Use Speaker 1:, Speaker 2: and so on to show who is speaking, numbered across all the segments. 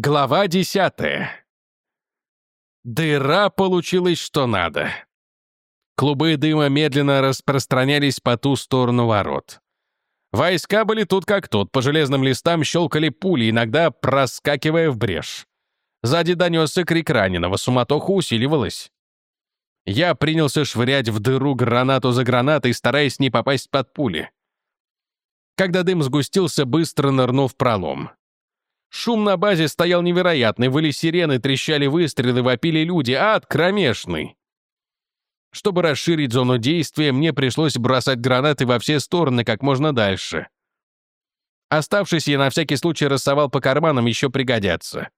Speaker 1: Глава десятая. Дыра получилась что надо. Клубы дыма медленно распространялись по ту сторону ворот. Войска были тут как тут, по железным листам щелкали пули, иногда проскакивая в брешь. Сзади донесся крик раненого, суматоха усиливалась. Я принялся швырять в дыру гранату за гранатой, стараясь не попасть под пули. Когда дым сгустился, быстро нырнул в пролом. Шум на базе стоял невероятный, выли сирены, трещали выстрелы, вопили люди, ад кромешный. Чтобы расширить зону действия, мне пришлось бросать гранаты во все стороны как можно дальше. Оставшись, я на всякий случай рассовал по карманам, еще пригодятся.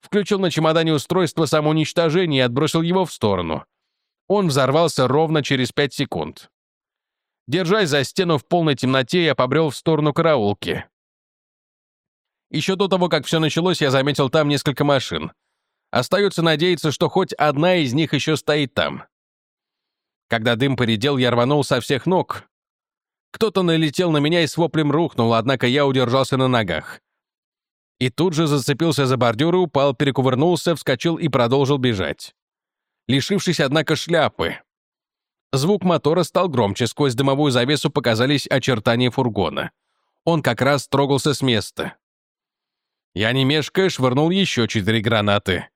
Speaker 1: Включил на чемодане устройство самоуничтожения и отбросил его в сторону. Он взорвался ровно через пять секунд. Держась за стену в полной темноте, я побрел в сторону караулки. Еще до того, как все началось, я заметил там несколько машин. Остается надеяться, что хоть одна из них еще стоит там. Когда дым поредел, я рванул со всех ног. Кто-то налетел на меня и с воплем рухнул, однако я удержался на ногах. И тут же зацепился за бордюр и упал, перекувырнулся, вскочил и продолжил бежать. Лишившись, однако, шляпы. Звук мотора стал громче, сквозь дымовую завесу показались очертания фургона. Он как раз трогался с места. Я, не мешкая, швырнул еще четыре гранаты.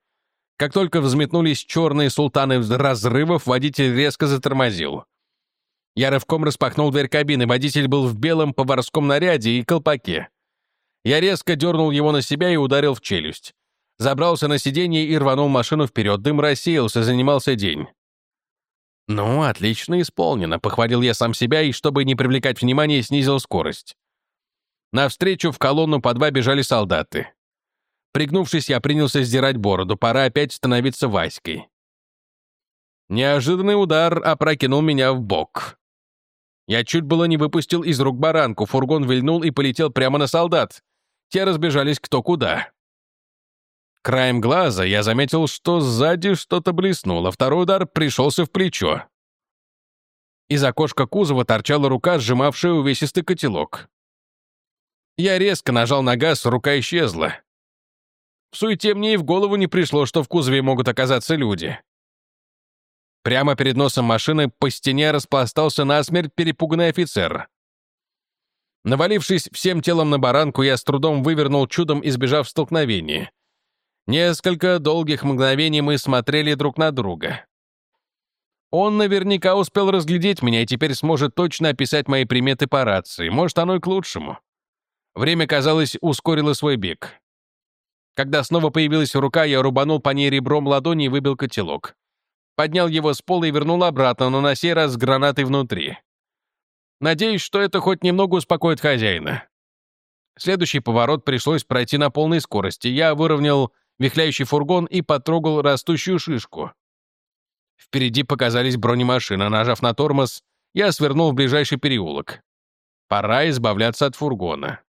Speaker 1: Как только взметнулись черные султаны разрывов, водитель резко затормозил. Я рывком распахнул дверь кабины, водитель был в белом поварском наряде и колпаке. Я резко дернул его на себя и ударил в челюсть. Забрался на сиденье и рванул машину вперед. Дым рассеялся, занимался день. «Ну, отлично исполнено», — похвалил я сам себя и, чтобы не привлекать внимания, снизил скорость. Навстречу в колонну по два бежали солдаты. Пригнувшись, я принялся сдирать бороду. Пора опять становиться Васькой. Неожиданный удар опрокинул меня в бок. Я чуть было не выпустил из рук баранку, фургон вильнул и полетел прямо на солдат. Те разбежались кто куда. Краем глаза я заметил, что сзади что-то блеснуло. Второй удар пришелся в плечо. Из окошка кузова торчала рука, сжимавшая увесистый котелок. Я резко нажал на газ, рука исчезла. В суете мне и в голову не пришло, что в кузове могут оказаться люди. Прямо перед носом машины по стене распластался насмерть перепуганный офицер. Навалившись всем телом на баранку, я с трудом вывернул чудом, избежав столкновения. Несколько долгих мгновений мы смотрели друг на друга. Он наверняка успел разглядеть меня и теперь сможет точно описать мои приметы по рации. Может, оно и к лучшему. Время, казалось, ускорило свой бег. Когда снова появилась рука, я рубанул по ней ребром ладони и выбил котелок. Поднял его с пола и вернул обратно, но на сей раз с гранатой внутри. Надеюсь, что это хоть немного успокоит хозяина. Следующий поворот пришлось пройти на полной скорости. Я выровнял вихляющий фургон и потрогал растущую шишку. Впереди показались бронемашины. Нажав на тормоз, я свернул в ближайший переулок. Пора избавляться от фургона.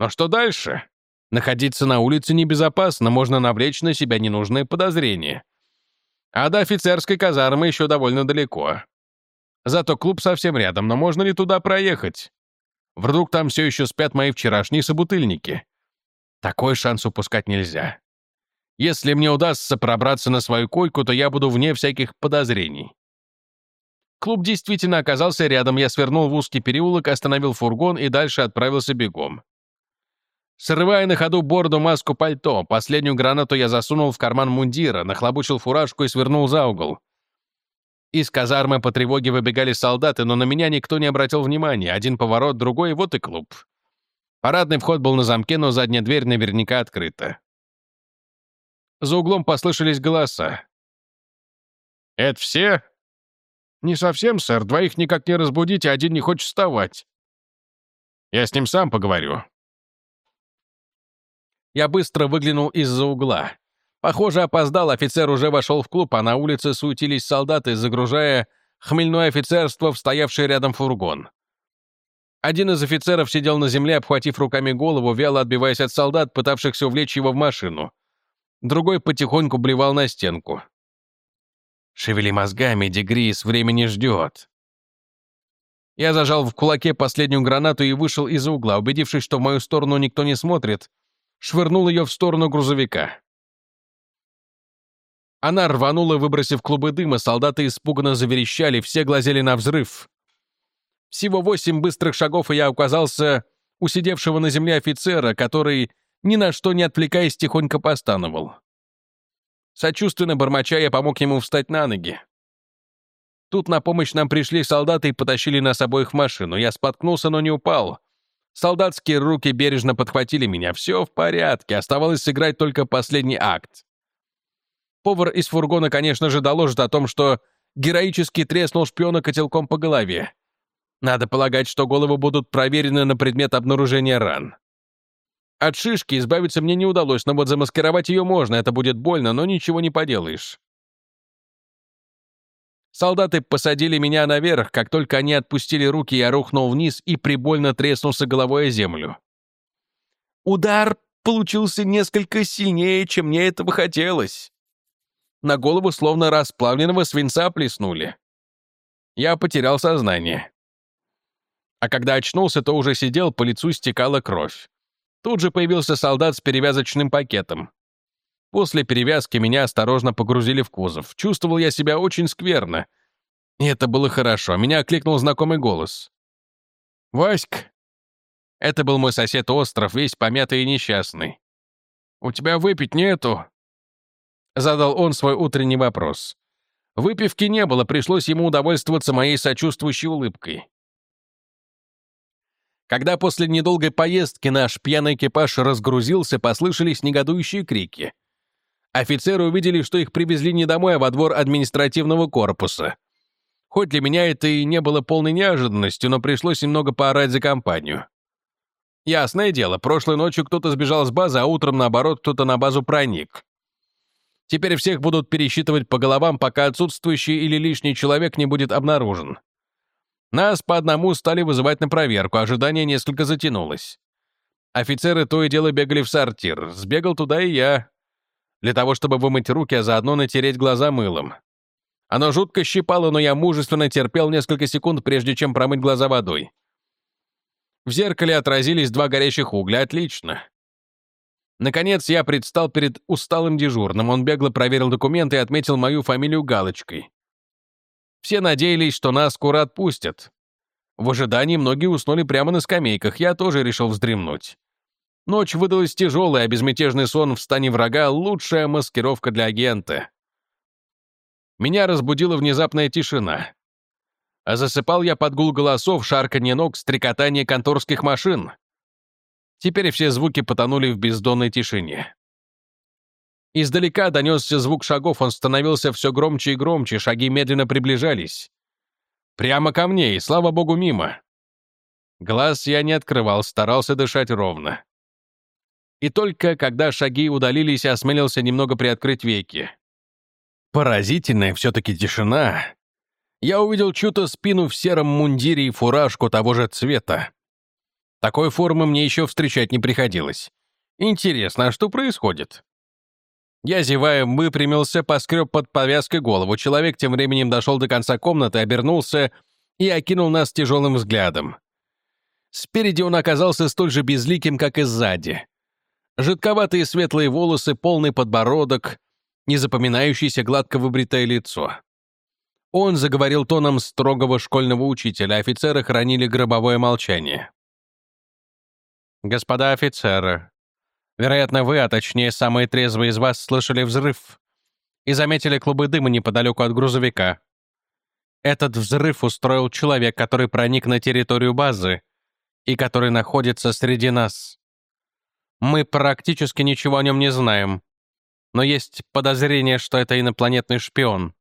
Speaker 1: Но что дальше? Находиться на улице небезопасно, можно навлечь на себя ненужные подозрения. А до офицерской казармы еще довольно далеко. Зато клуб совсем рядом, но можно ли туда проехать? Вдруг там все еще спят мои вчерашние собутыльники? Такой шанс упускать нельзя. Если мне удастся пробраться на свою койку, то я буду вне всяких подозрений. Клуб действительно оказался рядом, я свернул в узкий переулок, остановил фургон и дальше отправился бегом. Срывая на ходу бороду, маску, пальто, последнюю гранату я засунул в карман мундира, нахлобучил фуражку и свернул за угол. Из казармы по тревоге выбегали солдаты, но на меня никто не обратил внимания. Один поворот, другой, вот и клуб. Парадный вход был на замке, но задняя дверь наверняка открыта. За углом послышались голоса. «Это все?» «Не совсем, сэр. Двоих никак не разбудить, а один не хочет вставать». «Я с ним сам поговорю. Я быстро выглянул из-за угла. Похоже, опоздал, офицер уже вошел в клуб, а на улице суетились солдаты, загружая хмельное офицерство в стоявший рядом фургон. Один из офицеров сидел на земле, обхватив руками голову, вяло отбиваясь от солдат, пытавшихся увлечь его в машину. Другой потихоньку блевал на стенку. «Шевели мозгами, Дегрис, время не ждет». Я зажал в кулаке последнюю гранату и вышел из-за угла. Убедившись, что в мою сторону никто не смотрит, швырнул ее в сторону грузовика. Она рванула, выбросив клубы дыма, солдаты испуганно заверещали, все глазели на взрыв. Всего восемь быстрых шагов, и я оказался у сидевшего на земле офицера, который, ни на что не отвлекаясь, тихонько постановал. Сочувственно бормоча, я помог ему встать на ноги. Тут на помощь нам пришли солдаты и потащили нас обоих в машину. Я споткнулся, но не упал. Солдатские руки бережно подхватили меня. Все в порядке, оставалось сыграть только последний акт. Повар из фургона, конечно же, доложит о том, что героически треснул шпиона котелком по голове. Надо полагать, что головы будут проверены на предмет обнаружения ран. От шишки избавиться мне не удалось, но вот замаскировать ее можно, это будет больно, но ничего не поделаешь. Солдаты посадили меня наверх, как только они отпустили руки, я рухнул вниз и прибольно треснулся головой о землю. Удар получился несколько сильнее, чем мне этого хотелось. На голову словно расплавленного свинца плеснули. Я потерял сознание. А когда очнулся, то уже сидел, по лицу стекала кровь. Тут же появился солдат с перевязочным пакетом. После перевязки меня осторожно погрузили в кузов. Чувствовал я себя очень скверно. И это было хорошо. Меня окликнул знакомый голос. «Васька!» Это был мой сосед Остров, весь помятый и несчастный. «У тебя выпить нету?» Задал он свой утренний вопрос. Выпивки не было, пришлось ему удовольствоваться моей сочувствующей улыбкой. Когда после недолгой поездки наш пьяный экипаж разгрузился, послышались негодующие крики. Офицеры увидели, что их привезли не домой, а во двор административного корпуса. Хоть для меня это и не было полной неожиданностью, но пришлось немного поорать за компанию. Ясное дело, прошлой ночью кто-то сбежал с базы, а утром, наоборот, кто-то на базу проник. Теперь всех будут пересчитывать по головам, пока отсутствующий или лишний человек не будет обнаружен. Нас по одному стали вызывать на проверку, ожидание несколько затянулось. Офицеры то и дело бегали в сортир. Сбегал туда и я. Для того, чтобы вымыть руки, а заодно натереть глаза мылом. Оно жутко щипало, но я мужественно терпел несколько секунд, прежде чем промыть глаза водой. В зеркале отразились два горящих угля. Отлично. Наконец я предстал перед усталым дежурным. Он бегло проверил документы и отметил мою фамилию галочкой. Все надеялись, что нас скоро отпустят. В ожидании многие уснули прямо на скамейках, я тоже решил вздремнуть. Ночь выдалась тяжелая, а безмятежный сон в стане врага — лучшая маскировка для агента. Меня разбудила внезапная тишина. А засыпал я под гул голосов, шарканье ног, стрекотание конторских машин. Теперь все звуки потонули в бездонной тишине. Издалека донесся звук шагов, он становился все громче и громче, шаги медленно приближались. Прямо ко мне, и, слава богу, мимо. Глаз я не открывал, старался дышать ровно. И только когда шаги удалились, осмелился немного приоткрыть веки. Поразительная все-таки тишина. Я увидел чью-то спину в сером мундире и фуражку того же цвета. Такой формы мне еще встречать не приходилось. Интересно, а что происходит? Я, зевая, выпрямился, поскреб под повязкой голову. Человек тем временем дошел до конца комнаты, обернулся и окинул нас тяжелым взглядом. Спереди он оказался столь же безликим, как и сзади. Жидковатые светлые волосы, полный подбородок, незапоминающееся гладко выбритое лицо. Он заговорил тоном строгого школьного учителя, офицеры хранили гробовое молчание. «Господа офицеры, Вероятно, вы, а точнее самые трезвые из вас, слышали взрыв и заметили клубы дыма неподалеку от грузовика. Этот взрыв устроил человек, который проник на территорию базы и который находится среди нас. Мы практически ничего о нем не знаем, но есть подозрение, что это инопланетный шпион.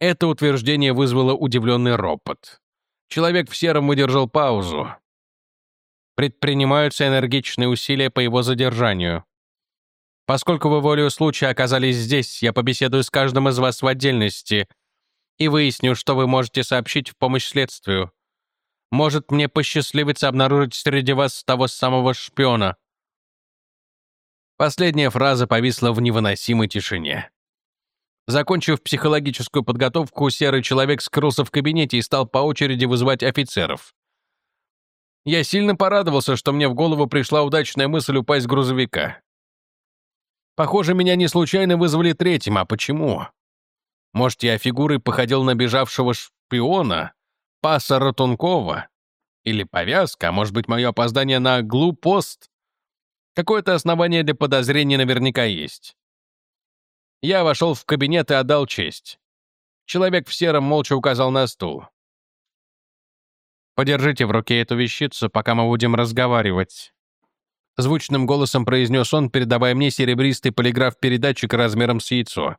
Speaker 1: Это утверждение вызвало удивленный ропот. Человек в сером выдержал паузу, предпринимаются энергичные усилия по его задержанию. Поскольку вы волею случая оказались здесь, я побеседую с каждым из вас в отдельности и выясню, что вы можете сообщить в помощь следствию. Может, мне посчастливится обнаружить среди вас того самого шпиона». Последняя фраза повисла в невыносимой тишине. Закончив психологическую подготовку, серый человек скрылся в кабинете и стал по очереди вызывать офицеров. Я сильно порадовался, что мне в голову пришла удачная мысль упасть с грузовика. Похоже, меня не случайно вызвали третьим, а почему? Может, я фигурой походил на бежавшего шпиона, паса Ротункова? Или повязка, а может быть, мое опоздание на глупост? Какое-то основание для подозрения наверняка есть. Я вошел в кабинет и отдал честь. Человек в сером молча указал на стул. «Подержите в руке эту вещицу, пока мы будем разговаривать». Звучным голосом произнес он, передавая мне серебристый полиграф-передатчик размером с яйцо.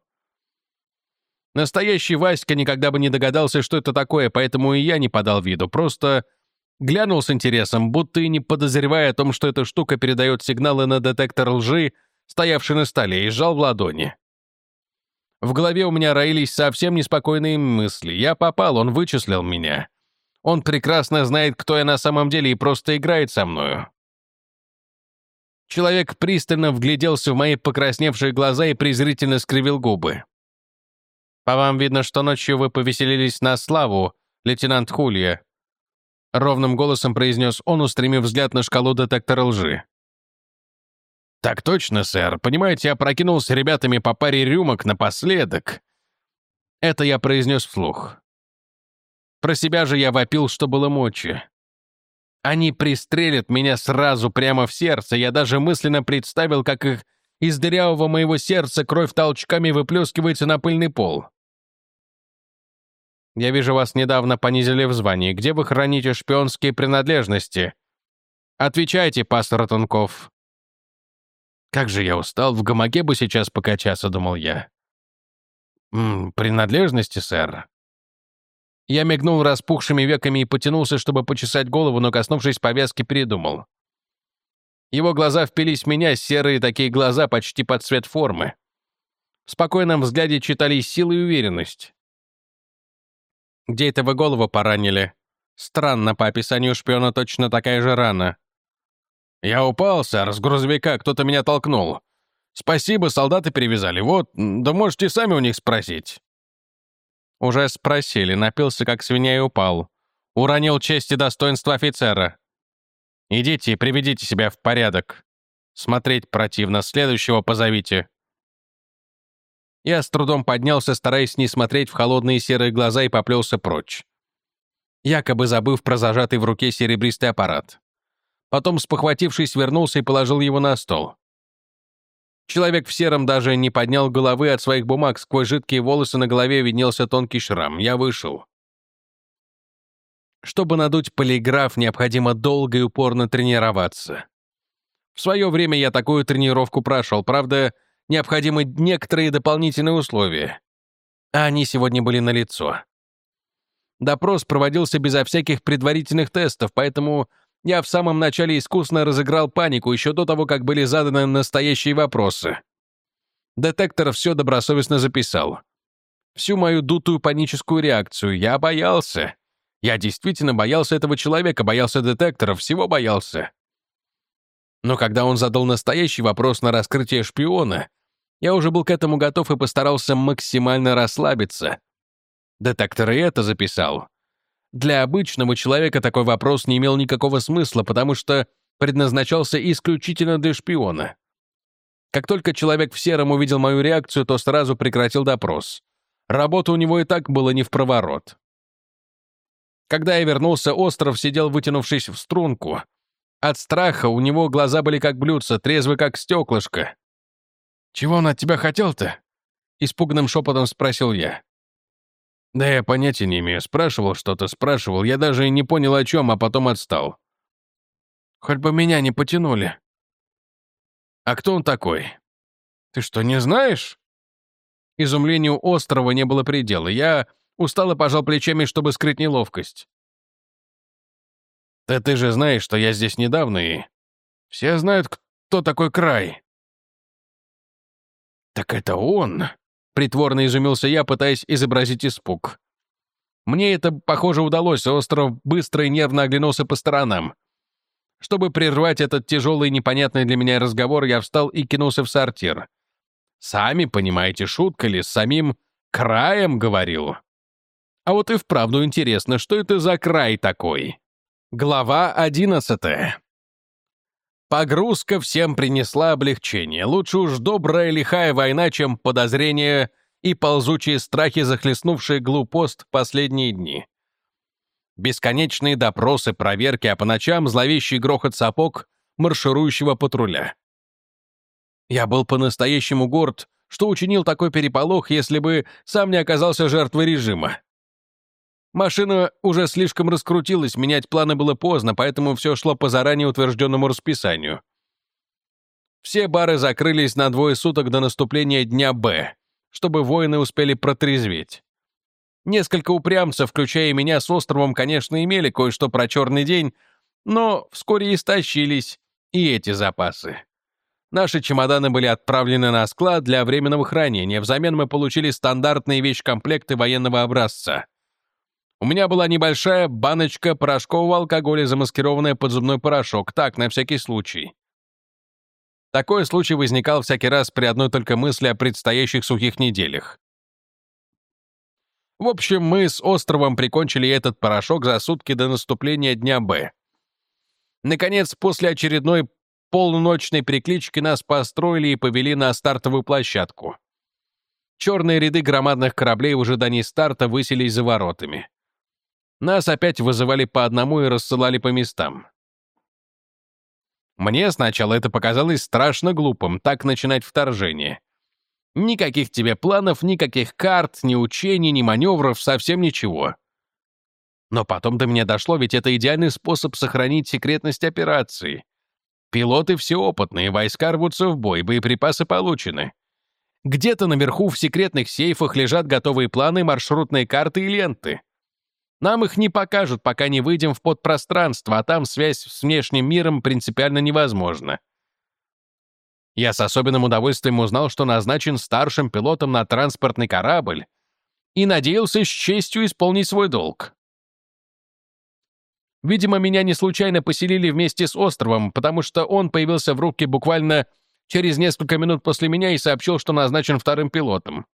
Speaker 1: Настоящий Васька никогда бы не догадался, что это такое, поэтому и я не подал виду, просто глянул с интересом, будто и не подозревая о том, что эта штука передает сигналы на детектор лжи, стоявший на столе, и сжал в ладони. В голове у меня роились совсем неспокойные мысли. Я попал, он вычислил меня. Он прекрасно знает, кто я на самом деле, и просто играет со мною. Человек пристально вгляделся в мои покрасневшие глаза и презрительно скривил губы. «По вам видно, что ночью вы повеселились на славу, лейтенант Хулья», ровным голосом произнес он, устремив взгляд на шкалу детектора лжи. «Так точно, сэр. Понимаете, я прокинулся ребятами по паре рюмок напоследок». Это я произнес вслух. Про себя же я вопил, что было мочи. Они пристрелят меня сразу прямо в сердце. Я даже мысленно представил, как их из дырявого моего сердца кровь толчками выплескивается на пыльный пол. Я вижу, вас недавно понизили в звании. Где вы храните шпионские принадлежности? Отвечайте, пастор Тунков. Как же я устал, в гамаке бы сейчас покачаться, думал я. «М -м, принадлежности, сэр. Я мигнул распухшими веками и потянулся, чтобы почесать голову, но, коснувшись повязки, передумал. Его глаза впились в меня, серые такие глаза, почти под цвет формы. В спокойном взгляде читались сила и уверенность. «Где это вы голову поранили?» «Странно, по описанию шпиона точно такая же рана». «Я упал, сэр, с грузовика, кто-то меня толкнул. Спасибо, солдаты перевязали. Вот, да можете сами у них спросить». Уже спросили, напился как свинья и упал. Уронил честь и достоинство офицера. Идите и приведите себя в порядок. Смотреть противно, следующего позовите. Я с трудом поднялся, стараясь не смотреть в холодные серые глаза и поплелся прочь. Якобы забыв про зажатый в руке серебристый аппарат. Потом, спохватившись, вернулся и положил его на стол. Человек в сером даже не поднял головы от своих бумаг, сквозь жидкие волосы на голове виднелся тонкий шрам. Я вышел. Чтобы надуть полиграф, необходимо долго и упорно тренироваться. В свое время я такую тренировку прошел, правда, необходимы некоторые дополнительные условия. А они сегодня были налицо. Допрос проводился безо всяких предварительных тестов, поэтому я в самом начале искусно разыграл панику еще до того, как были заданы настоящие вопросы. Детектор все добросовестно записал. Всю мою дутую паническую реакцию. Я боялся. Я действительно боялся этого человека, боялся детектора, всего боялся. Но когда он задал настоящий вопрос на раскрытие шпиона, я уже был к этому готов и постарался максимально расслабиться. Детектор и это записал. Для обычного человека такой вопрос не имел никакого смысла, потому что предназначался исключительно для шпиона. Как только человек в сером увидел мою реакцию, то сразу прекратил допрос. Работа у него и так была не в проворот. Когда я вернулся, Остров сидел, вытянувшись в струнку. От страха у него глаза были как блюдца, трезвы как стеклышко. «Чего он от тебя хотел-то?» — испуганным шепотом спросил я. Да я понятия не имею. Спрашивал что-то, спрашивал. Я даже и не понял о чем, а потом отстал. Хоть бы меня не потянули. А кто он такой? Ты что, не знаешь? Изумлению острова не было предела. Я устало пожал плечами, чтобы скрыть неловкость. Да ты же знаешь, что я здесь недавно и... Все знают, кто такой край. Так это он. Притворно изумился я, пытаясь изобразить испуг. Мне это, похоже, удалось. Остров быстро и нервно оглянулся по сторонам. Чтобы прервать этот тяжелый и непонятный для меня разговор, я встал и кинулся в сортир. Сами понимаете, шутка ли, с самим краем говорил. А вот и вправду интересно, что это за край такой? Глава 11. Погрузка всем принесла облегчение. Лучше уж добрая лихая война, чем подозрения и ползучие страхи, захлестнувшие глупост в последние дни. Бесконечные допросы, проверки, а по ночам зловещий грохот сапог марширующего патруля. Я был по-настоящему горд, что учинил такой переполох, если бы сам не оказался жертвой режима. Машина уже слишком раскрутилась, менять планы было поздно, поэтому все шло по заранее утвержденному расписанию. Все бары закрылись на двое суток до наступления дня «Б», чтобы воины успели протрезветь. Несколько упрямцев, включая меня с островом, конечно, имели кое-что про черный день, но вскоре истощились и эти запасы. Наши чемоданы были отправлены на склад для временного хранения, взамен мы получили стандартные вещкомплекты военного образца. У меня была небольшая баночка порошкового алкоголя, замаскированная под зубной порошок, так, на всякий случай. Такой случай возникал всякий раз при одной только мысли о предстоящих сухих неделях. В общем, мы с островом прикончили этот порошок за сутки до наступления дня Б. Наконец, после очередной полуночной приклички нас построили и повели на стартовую площадку. Черные ряды громадных кораблей в ожидании старта высились за воротами. Нас опять вызывали по одному и рассылали по местам. Мне сначала это показалось страшно глупым, так начинать вторжение. Никаких тебе планов, никаких карт, ни учений, ни маневров, совсем ничего. Но потом до меня дошло, ведь это идеальный способ сохранить секретность операции. Пилоты все опытные, войска рвутся в бой, боеприпасы получены. Где-то наверху в секретных сейфах лежат готовые планы, маршрутные карты и ленты. Нам их не покажут, пока не выйдем в подпространство, а там связь с внешним миром принципиально невозможна. Я с особенным удовольствием узнал, что назначен старшим пилотом на транспортный корабль и надеялся с честью исполнить свой долг. Видимо, меня не случайно поселили вместе с островом, потому что он появился в руке буквально через несколько минут после меня и сообщил, что назначен вторым пилотом.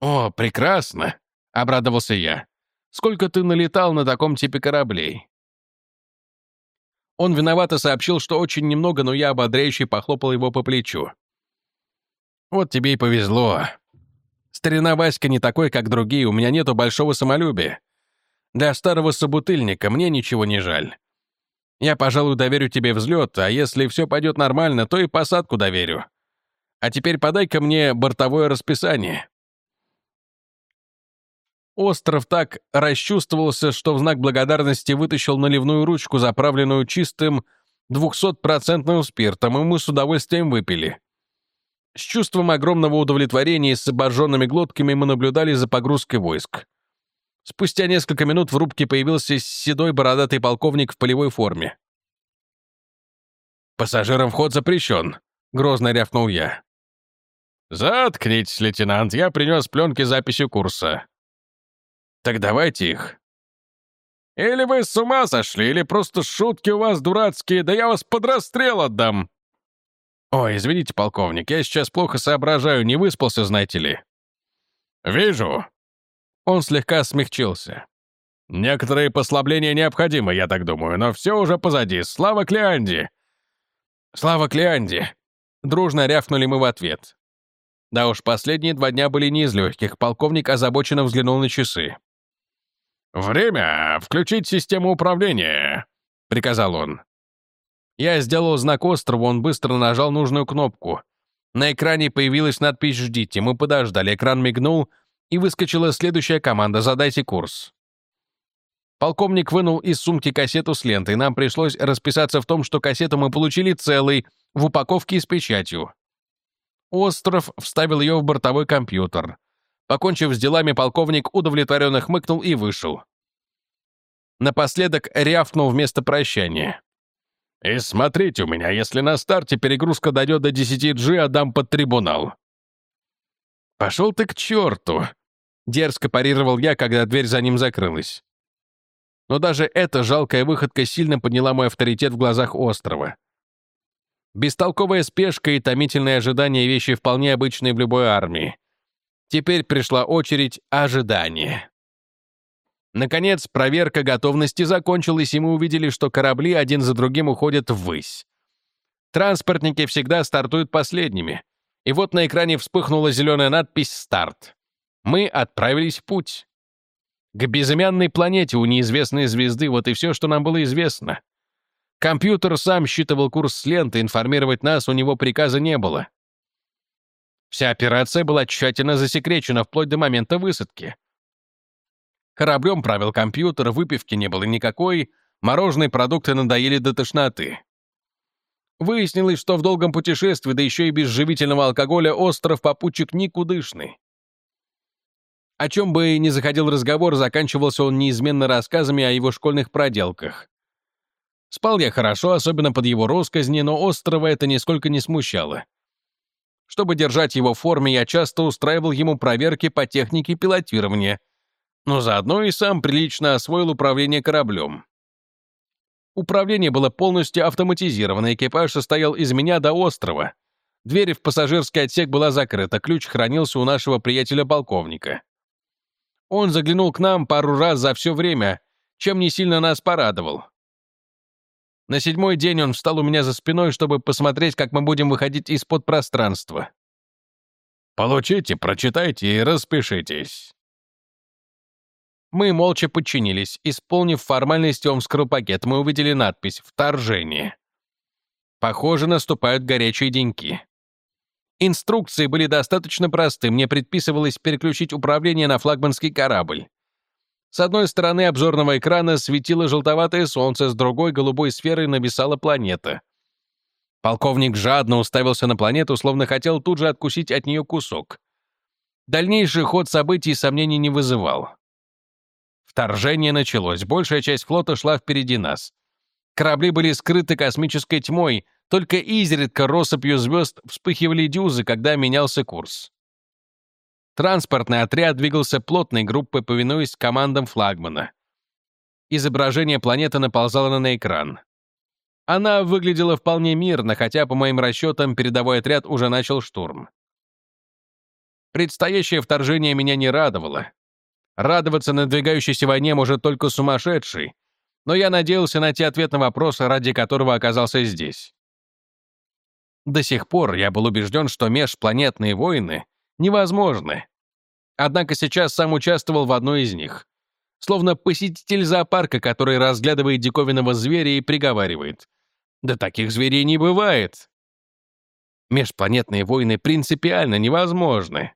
Speaker 1: «О, прекрасно!» — обрадовался я. Сколько ты налетал на таком типе кораблей?» Он виновато сообщил, что очень немного, но я ободряюще похлопал его по плечу. «Вот тебе и повезло. Старина Васька не такой, как другие, у меня нету большого самолюбия. Для старого собутыльника мне ничего не жаль. Я, пожалуй, доверю тебе взлет, а если все пойдет нормально, то и посадку доверю. А теперь подай-ка мне бортовое расписание». Остров так расчувствовался, что в знак благодарности вытащил наливную ручку, заправленную чистым двухсотпроцентным спиртом, и мы с удовольствием выпили. С чувством огромного удовлетворения и с обожженными глотками мы наблюдали за погрузкой войск. Спустя несколько минут в рубке появился седой бородатый полковник в полевой форме. «Пассажирам вход запрещен», — грозно рявкнул я. «Заткнитесь, лейтенант, я принес пленки записи курса», так давайте их. Или вы с ума сошли, или просто шутки у вас дурацкие, да я вас под расстрел отдам. Ой, извините, полковник, я сейчас плохо соображаю, не выспался, знаете ли. Вижу. Он слегка смягчился. Некоторые послабления необходимы, я так думаю, но все уже позади. Слава Клеанде! Слава Клеанде! Дружно рявкнули мы в ответ. Да уж, последние два дня были не из легких. Полковник озабоченно взглянул на часы. «Время включить систему управления», — приказал он. Я сделал знак острову, он быстро нажал нужную кнопку. На экране появилась надпись «Ждите». Мы подождали, экран мигнул, и выскочила следующая команда «Задайте курс». Полковник вынул из сумки кассету с лентой. Нам пришлось расписаться в том, что кассету мы получили целой, в упаковке с печатью. Остров вставил ее в бортовой компьютер. Покончив с делами, полковник удовлетворенно хмыкнул и вышел. Напоследок рявкнул вместо прощания. «И смотрите у меня, если на старте перегрузка дойдет до 10G, отдам под трибунал». «Пошел ты к черту!» — дерзко парировал я, когда дверь за ним закрылась. Но даже эта жалкая выходка сильно подняла мой авторитет в глазах острова. Бестолковая спешка и томительное ожидание — вещи вполне обычные в любой армии. Теперь пришла очередь ожидания. Наконец, проверка готовности закончилась, и мы увидели, что корабли один за другим уходят ввысь. Транспортники всегда стартуют последними. И вот на экране вспыхнула зеленая надпись «Старт». Мы отправились в путь. К безымянной планете у неизвестной звезды вот и все, что нам было известно. Компьютер сам считывал курс с ленты, информировать нас у него приказа не было. Вся операция была тщательно засекречена вплоть до момента высадки. Кораблем правил компьютер, выпивки не было никакой, мороженые продукты надоели до тошноты. Выяснилось, что в долгом путешествии, да еще и без живительного алкоголя, остров попутчик никудышный. О чем бы ни заходил разговор, заканчивался он неизменно рассказами о его школьных проделках. Спал я хорошо, особенно под его росказни, но острова это нисколько не смущало. Чтобы держать его в форме, я часто устраивал ему проверки по технике пилотирования — но заодно и сам прилично освоил управление кораблем. Управление было полностью автоматизировано, экипаж состоял из меня до острова. Дверь в пассажирский отсек была закрыта, ключ хранился у нашего приятеля-полковника. Он заглянул к нам пару раз за все время, чем не сильно нас порадовал. На седьмой день он встал у меня за спиной, чтобы посмотреть, как мы будем выходить из-под пространства. «Получите, прочитайте и распишитесь», мы молча подчинились. Исполнив формальность, он вскрыл пакет. Мы увидели надпись «Вторжение». Похоже, наступают горячие деньки. Инструкции были достаточно просты. Мне предписывалось переключить управление на флагманский корабль. С одной стороны обзорного экрана светило желтоватое солнце, с другой — голубой сферой нависала планета. Полковник жадно уставился на планету, словно хотел тут же откусить от нее кусок. Дальнейший ход событий сомнений не вызывал. Вторжение началось, большая часть флота шла впереди нас. Корабли были скрыты космической тьмой, только изредка россыпью звезд вспыхивали дюзы, когда менялся курс. Транспортный отряд двигался плотной группой, повинуясь командам флагмана. Изображение планеты наползало на экран. Она выглядела вполне мирно, хотя, по моим расчетам, передовой отряд уже начал штурм. Предстоящее вторжение меня не радовало. Радоваться надвигающейся войне может только сумасшедший, но я надеялся найти ответ на вопрос, ради которого оказался здесь. До сих пор я был убежден, что межпланетные войны невозможны. Однако сейчас сам участвовал в одной из них. Словно посетитель зоопарка, который разглядывает диковинного зверя и приговаривает. Да таких зверей не бывает. Межпланетные войны принципиально невозможны.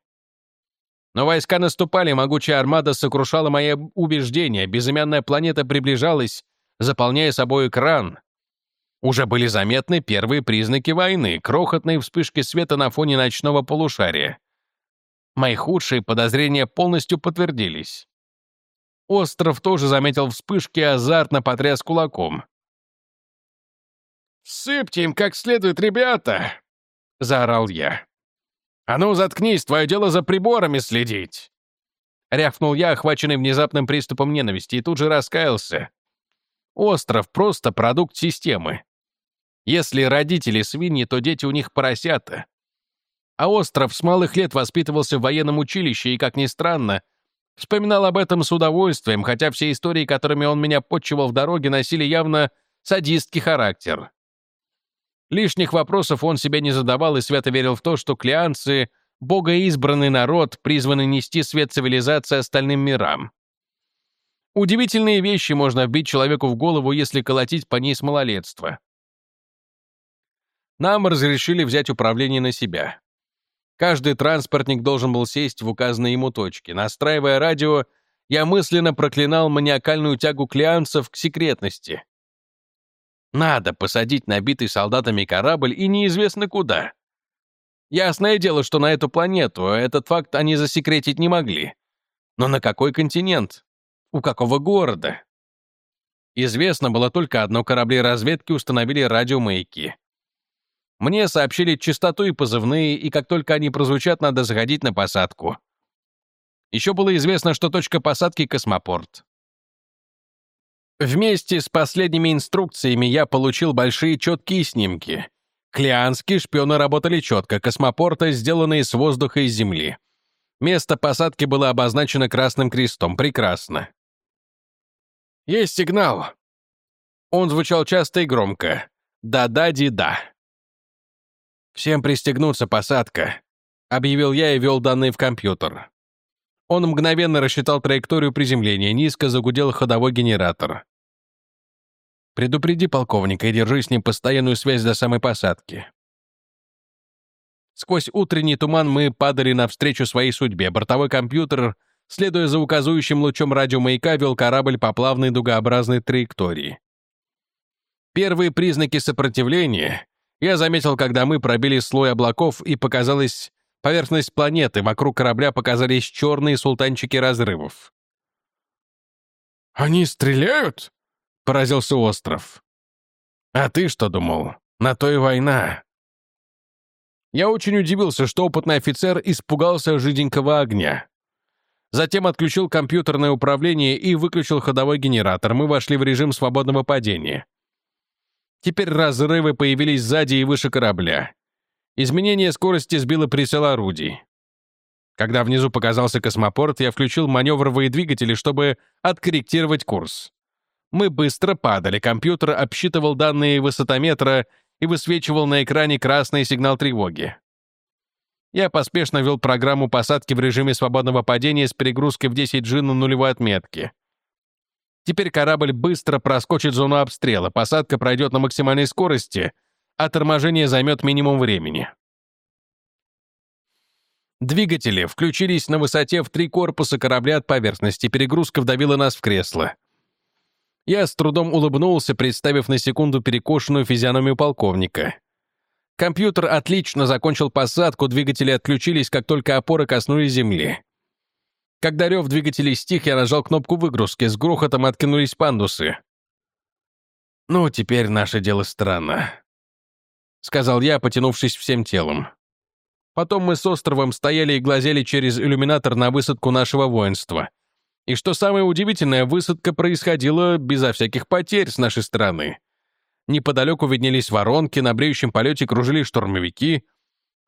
Speaker 1: Но войска наступали, могучая армада сокрушала мои убеждения, безымянная планета приближалась, заполняя собой экран. Уже были заметны первые признаки войны, крохотные вспышки света на фоне ночного полушария. Мои худшие подозрения полностью подтвердились. Остров тоже заметил вспышки и азартно потряс кулаком. «Сыпьте им как следует, ребята!» — заорал я. «А ну, заткнись, твое дело за приборами следить!» Рявкнул я, охваченный внезапным приступом ненависти, и тут же раскаялся. Остров — просто продукт системы. Если родители свиньи, то дети у них поросята. А остров с малых лет воспитывался в военном училище и, как ни странно, вспоминал об этом с удовольствием, хотя все истории, которыми он меня подчивал в дороге, носили явно садистский характер. Лишних вопросов он себе не задавал и свято верил в то, что клеанцы — богоизбранный народ, призванный нести свет цивилизации остальным мирам. Удивительные вещи можно вбить человеку в голову, если колотить по ней с малолетства. Нам разрешили взять управление на себя. Каждый транспортник должен был сесть в указанной ему точке. Настраивая радио, я мысленно проклинал маниакальную тягу клеанцев к секретности. Надо посадить набитый солдатами корабль и неизвестно куда. Ясное дело, что на эту планету этот факт они засекретить не могли. Но на какой континент? У какого города? Известно было только одно, корабли разведки установили радиомаяки. Мне сообщили частоту и позывные, и как только они прозвучат, надо заходить на посадку. Еще было известно, что точка посадки — космопорт. Вместе с последними инструкциями я получил большие четкие снимки. Клеанские шпионы работали четко, космопорты, сделанные с воздуха и земли. Место посадки было обозначено красным крестом. Прекрасно. «Есть сигнал!» Он звучал часто и громко. «Да-да-ди-да». «Всем пристегнуться, посадка», — объявил я и ввел данные в компьютер. Он мгновенно рассчитал траекторию приземления, низко загудел ходовой генератор. «Предупреди полковника и держи с ним постоянную связь до самой посадки». Сквозь утренний туман мы падали навстречу своей судьбе. Бортовой компьютер, следуя за указывающим лучом радиомаяка, вел корабль по плавной дугообразной траектории. Первые признаки сопротивления я заметил, когда мы пробили слой облаков и показалась поверхность планеты, вокруг корабля показались черные султанчики разрывов.
Speaker 2: «Они стреляют?» — поразился остров.
Speaker 1: «А ты что думал? На то и война». Я очень удивился, что опытный офицер испугался жиденького огня. Затем отключил компьютерное управление и выключил ходовой генератор. Мы вошли в режим свободного падения. Теперь разрывы появились сзади и выше корабля. Изменение скорости сбило прицел орудий. Когда внизу показался космопорт, я включил маневровые двигатели, чтобы откорректировать курс. Мы быстро падали, компьютер обсчитывал данные высотометра и высвечивал на экране красный сигнал тревоги. Я поспешно вел программу посадки в режиме свободного падения с перегрузкой в 10 G на нулевой отметке. Теперь корабль быстро проскочит зону обстрела, посадка пройдет на максимальной скорости, а торможение займет минимум времени. Двигатели включились на высоте в три корпуса корабля от поверхности, перегрузка вдавила нас в кресло. Я с трудом улыбнулся, представив на секунду перекошенную физиономию полковника. Компьютер отлично закончил посадку, двигатели отключились, как только опоры коснулись земли. Когда рев двигателей стих, я нажал кнопку выгрузки, с грохотом откинулись пандусы. «Ну, теперь наше дело странно», — сказал я, потянувшись всем телом. Потом мы с островом стояли и глазели через иллюминатор на высадку нашего воинства. И что самое удивительное, высадка происходила безо всяких потерь с нашей стороны. Неподалеку виднелись воронки, на бреющем полете кружили штурмовики.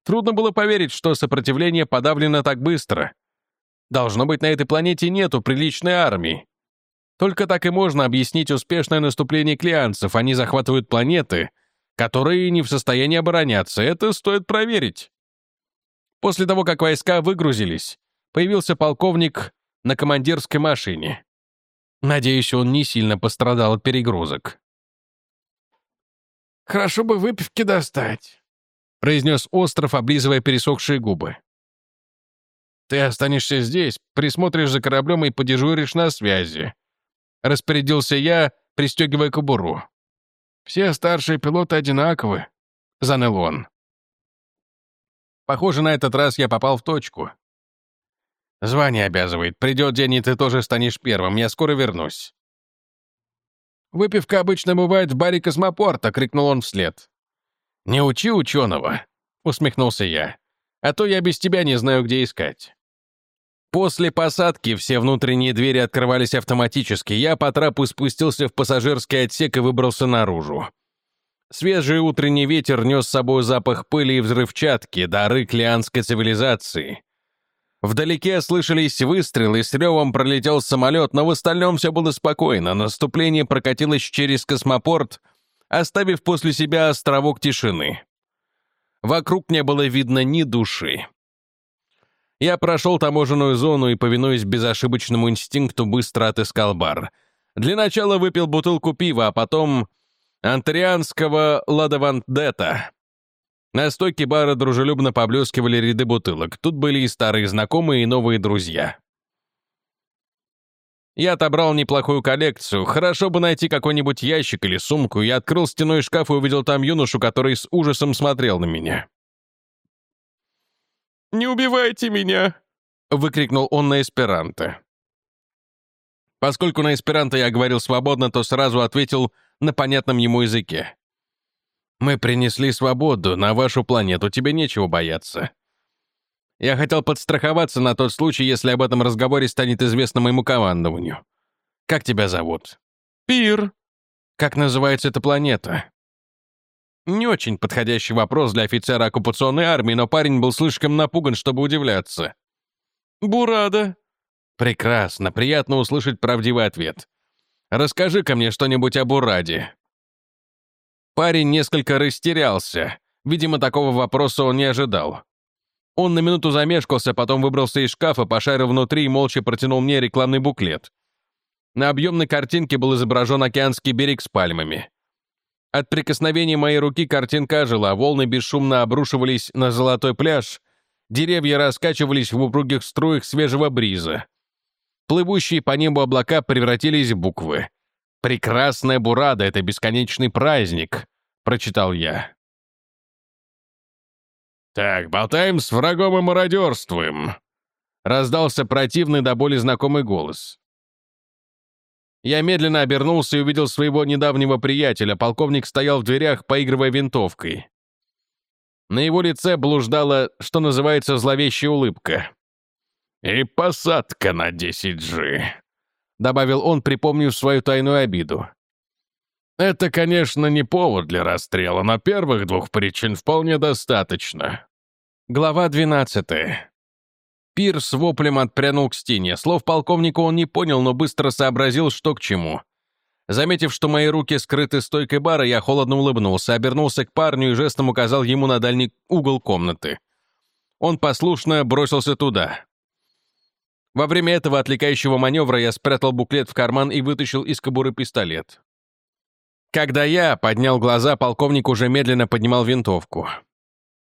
Speaker 1: Трудно было поверить, что сопротивление подавлено так быстро. Должно быть, на этой планете нету приличной армии. Только так и можно объяснить успешное наступление клианцев. Они захватывают планеты, которые не в состоянии обороняться. Это стоит проверить. После того, как войска выгрузились, появился полковник на командирской машине. Надеюсь, он не сильно пострадал от перегрузок.
Speaker 2: «Хорошо бы выпивки достать», —
Speaker 1: произнес Остров, облизывая пересохшие губы. Ты останешься здесь, присмотришь за кораблем и подежуришь на связи. Распорядился я, пристегивая кобуру.
Speaker 2: Все старшие пилоты одинаковы, заныл он.
Speaker 1: Похоже, на этот раз я попал в точку. Звание обязывает. Придет день, и ты тоже станешь первым. Я скоро вернусь. «Выпивка обычно бывает в баре космопорта», — крикнул он вслед. «Не учи ученого», — усмехнулся я. «А то я без тебя не знаю, где искать». После посадки все внутренние двери открывались автоматически. Я по трапу спустился в пассажирский отсек и выбрался наружу. Свежий утренний ветер нес с собой запах пыли и взрывчатки, дары клианской цивилизации. Вдалеке слышались выстрелы, с ревом пролетел самолет, но в остальном все было спокойно. Наступление прокатилось через космопорт, оставив после себя островок тишины. Вокруг не было видно ни души. Я прошел таможенную зону и, повинуясь безошибочному инстинкту, быстро отыскал бар. Для начала выпил бутылку пива, а потом антарианского ладавандета. На стойке бара дружелюбно поблескивали ряды бутылок. Тут были и старые знакомые, и новые друзья. Я отобрал неплохую коллекцию. Хорошо бы найти какой-нибудь ящик или сумку. Я открыл стеной шкаф и увидел там юношу, который с ужасом смотрел на меня.
Speaker 2: «Не убивайте меня!» — выкрикнул он на эсперанто.
Speaker 1: Поскольку на эсперанто я говорил свободно, то сразу ответил на понятном ему языке. «Мы принесли свободу на вашу планету, тебе нечего бояться. Я хотел подстраховаться на тот случай, если об этом разговоре станет известно моему командованию. Как тебя зовут?»
Speaker 2: «Пир».
Speaker 1: «Как называется эта планета?» Не очень подходящий вопрос для офицера оккупационной армии, но парень был слишком напуган, чтобы удивляться.
Speaker 2: «Бурада».
Speaker 1: Прекрасно, приятно услышать правдивый ответ. Расскажи-ка мне что-нибудь об Ураде». Парень несколько растерялся. Видимо, такого вопроса он не ожидал. Он на минуту замешкался, потом выбрался из шкафа, пошарил внутри и молча протянул мне рекламный буклет. На объемной картинке был изображен океанский берег с пальмами. От прикосновения моей руки картинка ожила, волны бесшумно обрушивались на золотой пляж, деревья раскачивались в упругих струях свежего бриза. Плывущие по небу облака превратились в буквы. «Прекрасная Бурада — это бесконечный праздник», — прочитал я. «Так, болтаем с врагом и мародерствуем», — раздался противный до боли знакомый голос. Я медленно обернулся и увидел своего недавнего приятеля. Полковник стоял в дверях, поигрывая винтовкой. На его лице блуждала, что называется, зловещая улыбка. «И посадка на 10G», — добавил он, припомнив свою тайную обиду. «Это, конечно, не повод для расстрела, но первых двух причин вполне достаточно». Глава 12. Пир с воплем отпрянул к стене. Слов полковника он не понял, но быстро сообразил, что к чему. Заметив, что мои руки скрыты стойкой бара, я холодно улыбнулся, обернулся к парню и жестом указал ему на дальний угол комнаты. Он послушно бросился туда. Во время этого отвлекающего маневра я спрятал буклет в карман и вытащил из кобуры пистолет. Когда я поднял глаза, полковник уже медленно поднимал винтовку.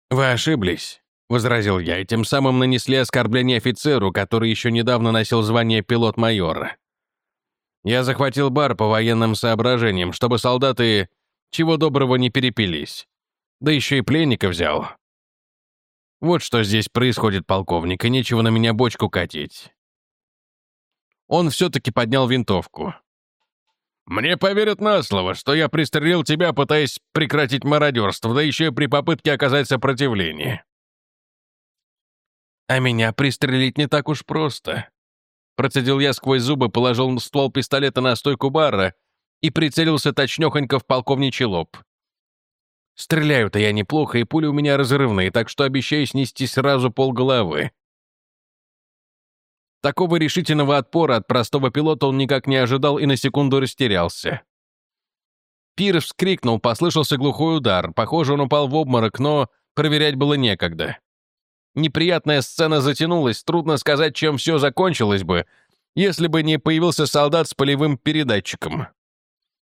Speaker 1: «Вы ошиблись возразил я, и тем самым нанесли оскорбление офицеру, который еще недавно носил звание пилот-майора. Я захватил бар по военным соображениям, чтобы солдаты чего доброго не перепились. Да еще и пленника взял. Вот что здесь происходит, полковник, и нечего на меня бочку катить. Он все-таки поднял винтовку. «Мне поверят на слово, что я пристрелил тебя, пытаясь прекратить мародерство, да еще и при попытке оказать сопротивление. А меня пристрелить не так уж просто. Процедил я сквозь зубы, положил ствол пистолета на стойку бара и прицелился точнёхонько в полковничий лоб. Стреляю-то я неплохо, и пули у меня разрывные, так что обещаю снести сразу полголовы. Такого решительного отпора от простого пилота он никак не ожидал и на секунду растерялся. Пир вскрикнул, послышался глухой удар. Похоже, он упал в обморок, но проверять было некогда. Неприятная сцена затянулась, трудно сказать, чем все закончилось бы, если бы не появился солдат с полевым передатчиком.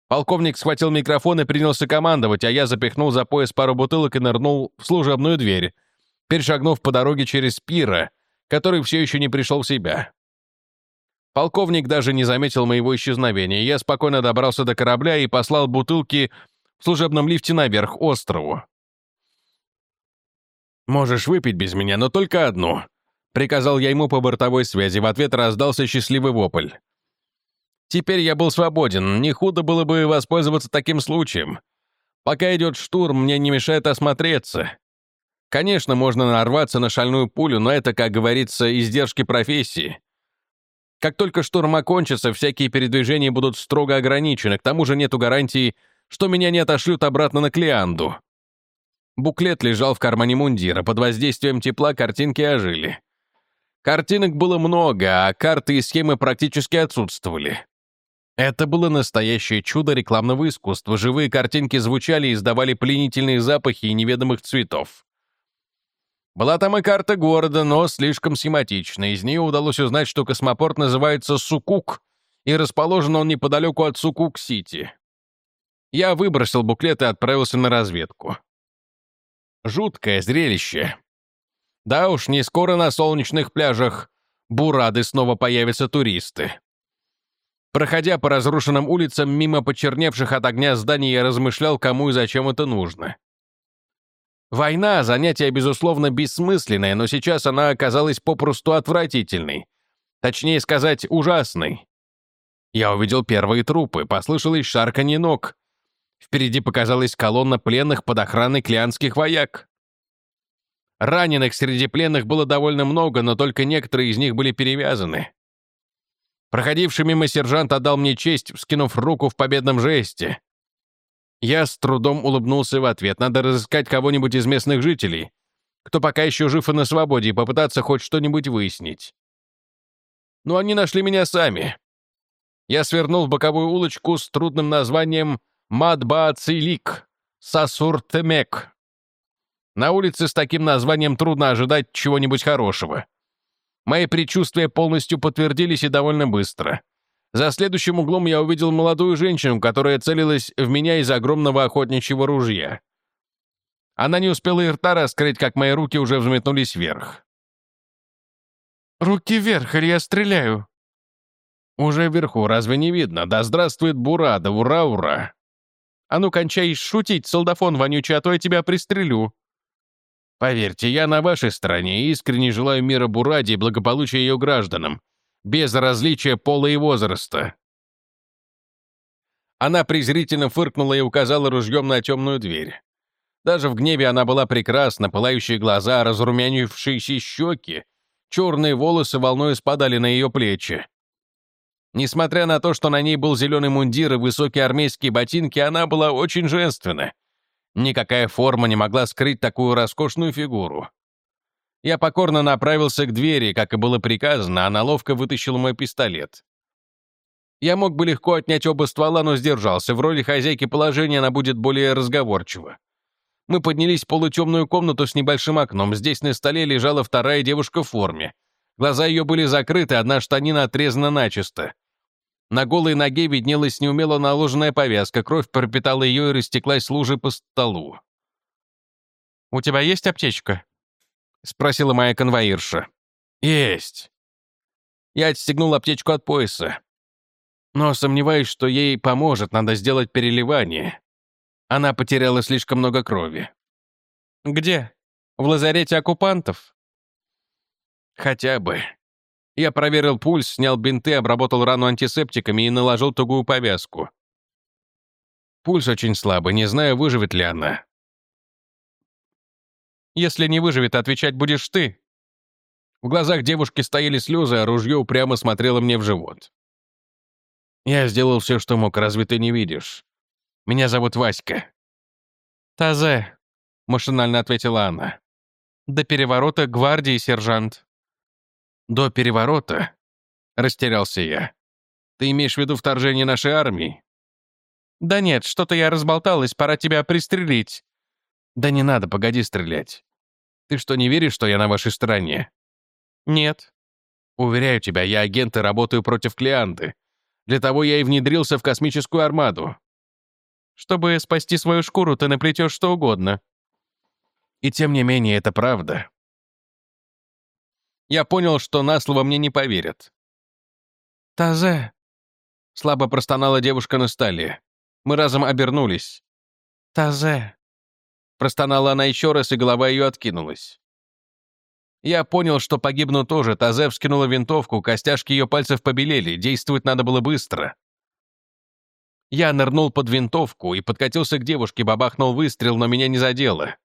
Speaker 1: Полковник схватил микрофон и принялся командовать, а я запихнул за пояс пару бутылок и нырнул в служебную дверь, перешагнув по дороге через пира, который все еще не пришел в себя. Полковник даже не заметил моего исчезновения. Я спокойно добрался до корабля и послал бутылки в служебном лифте наверх острову. «Можешь выпить без меня, но только одну», — приказал я ему по бортовой связи. В ответ раздался счастливый вопль. Теперь я был свободен, не худо было бы воспользоваться таким случаем. Пока идет штурм, мне не мешает осмотреться. Конечно, можно нарваться на шальную пулю, но это, как говорится, издержки профессии. Как только штурм окончится, всякие передвижения будут строго ограничены, к тому же нету гарантии, что меня не отошлют обратно на Клеанду. Буклет лежал в кармане мундира, под воздействием тепла картинки ожили. Картинок было много, а карты и схемы практически отсутствовали. Это было настоящее чудо рекламного искусства. Живые картинки звучали и издавали пленительные запахи и неведомых цветов. Была там и карта города, но слишком схематичная. Из нее удалось узнать, что космопорт называется Сукук, и расположен он неподалеку от Сукук-Сити. Я выбросил буклет и отправился на разведку. Жуткое зрелище. Да уж, не скоро на солнечных пляжах Бурады снова появятся туристы. Проходя по разрушенным улицам мимо почерневших от огня зданий, я размышлял, кому и зачем это нужно. Война — занятие, безусловно, бессмысленное, но сейчас она оказалась попросту отвратительной. Точнее сказать, ужасной. Я увидел первые трупы, послышалось шарканье ног. Впереди показалась колонна пленных под охраной клианских вояк. Раненых среди пленных было довольно много, но только некоторые из них были перевязаны. Проходивший мимо сержант отдал мне честь, вскинув руку в победном жесте. Я с трудом улыбнулся в ответ. Надо разыскать кого-нибудь из местных жителей, кто пока еще жив и на свободе, и попытаться хоть что-нибудь выяснить. Но они нашли меня сами. Я свернул в боковую улочку с трудным названием Мадбаацилик, Сасуртемек. На улице с таким названием трудно ожидать чего-нибудь хорошего. Мои предчувствия полностью подтвердились и довольно быстро. За следующим углом я увидел молодую женщину, которая целилась в меня из огромного охотничьего ружья. Она не успела и рта раскрыть, как мои руки уже взметнулись вверх.
Speaker 2: «Руки вверх, или я стреляю!»
Speaker 1: «Уже вверху, разве не видно? Да здравствует Бурада, ура-ура!»
Speaker 2: «А ну, кончай шутить, солдафон вонючий, а то я тебя пристрелю!»
Speaker 1: «Поверьте, я на вашей стороне и искренне желаю мира Бураде и благополучия ее гражданам, без различия пола и возраста». Она презрительно фыркнула и указала ружьем на темную дверь. Даже в гневе она была прекрасна, пылающие глаза, разрумянившиеся щеки, черные волосы волной спадали на ее плечи. Несмотря на то, что на ней был зеленый мундир и высокие армейские ботинки, она была очень женственна. Никакая форма не могла скрыть такую роскошную фигуру. Я покорно направился к двери, как и было приказано, она ловко вытащила мой пистолет. Я мог бы легко отнять оба ствола, но сдержался. В роли хозяйки положения она будет более разговорчива. Мы поднялись в полутемную комнату с небольшим окном. Здесь на столе лежала вторая девушка в форме. Глаза ее были закрыты, одна штанина отрезана начисто. На голой ноге виднелась неумело наложенная повязка, кровь пропитала ее и растеклась лужей по столу.
Speaker 2: «У тебя есть аптечка?»
Speaker 1: — спросила моя конвоирша. «Есть». Я отстегнул аптечку от пояса. Но сомневаюсь, что ей поможет, надо сделать переливание. Она потеряла слишком много крови.
Speaker 2: «Где? В лазарете оккупантов?»
Speaker 1: «Хотя бы». Я проверил пульс, снял бинты, обработал рану антисептиками и наложил тугую повязку. Пульс очень слабый, не знаю, выживет ли она.
Speaker 2: «Если не выживет, отвечать будешь ты».
Speaker 1: В глазах девушки стояли слезы, а ружье упрямо смотрело мне в живот. «Я сделал все, что мог, разве ты не видишь? Меня зовут Васька».
Speaker 2: «Тазе», — машинально ответила она. «До переворота гвардии, сержант».
Speaker 1: «До переворота?» — растерялся я. «Ты имеешь в виду вторжение нашей армии?»
Speaker 2: «Да нет, что-то я разболталась, пора тебя пристрелить».
Speaker 1: «Да не надо, погоди стрелять. Ты что, не веришь, что я на вашей стороне?»
Speaker 2: «Нет».
Speaker 1: «Уверяю тебя, я агент и работаю против Клеанды. Для того я и внедрился в космическую армаду.
Speaker 2: Чтобы спасти свою шкуру, ты наплетешь что угодно.
Speaker 1: И тем не менее, это правда. Я понял, что на слово мне не поверят.
Speaker 2: «Тазе!»
Speaker 1: — слабо простонала девушка на столе. Мы разом обернулись.
Speaker 2: «Тазе!»
Speaker 1: Простонала она еще раз, и голова ее откинулась. Я понял, что погибну тоже. Тазе вскинула винтовку, костяшки ее пальцев побелели, действовать надо было быстро. Я нырнул под винтовку и подкатился к девушке, бабахнул выстрел, но меня не задело.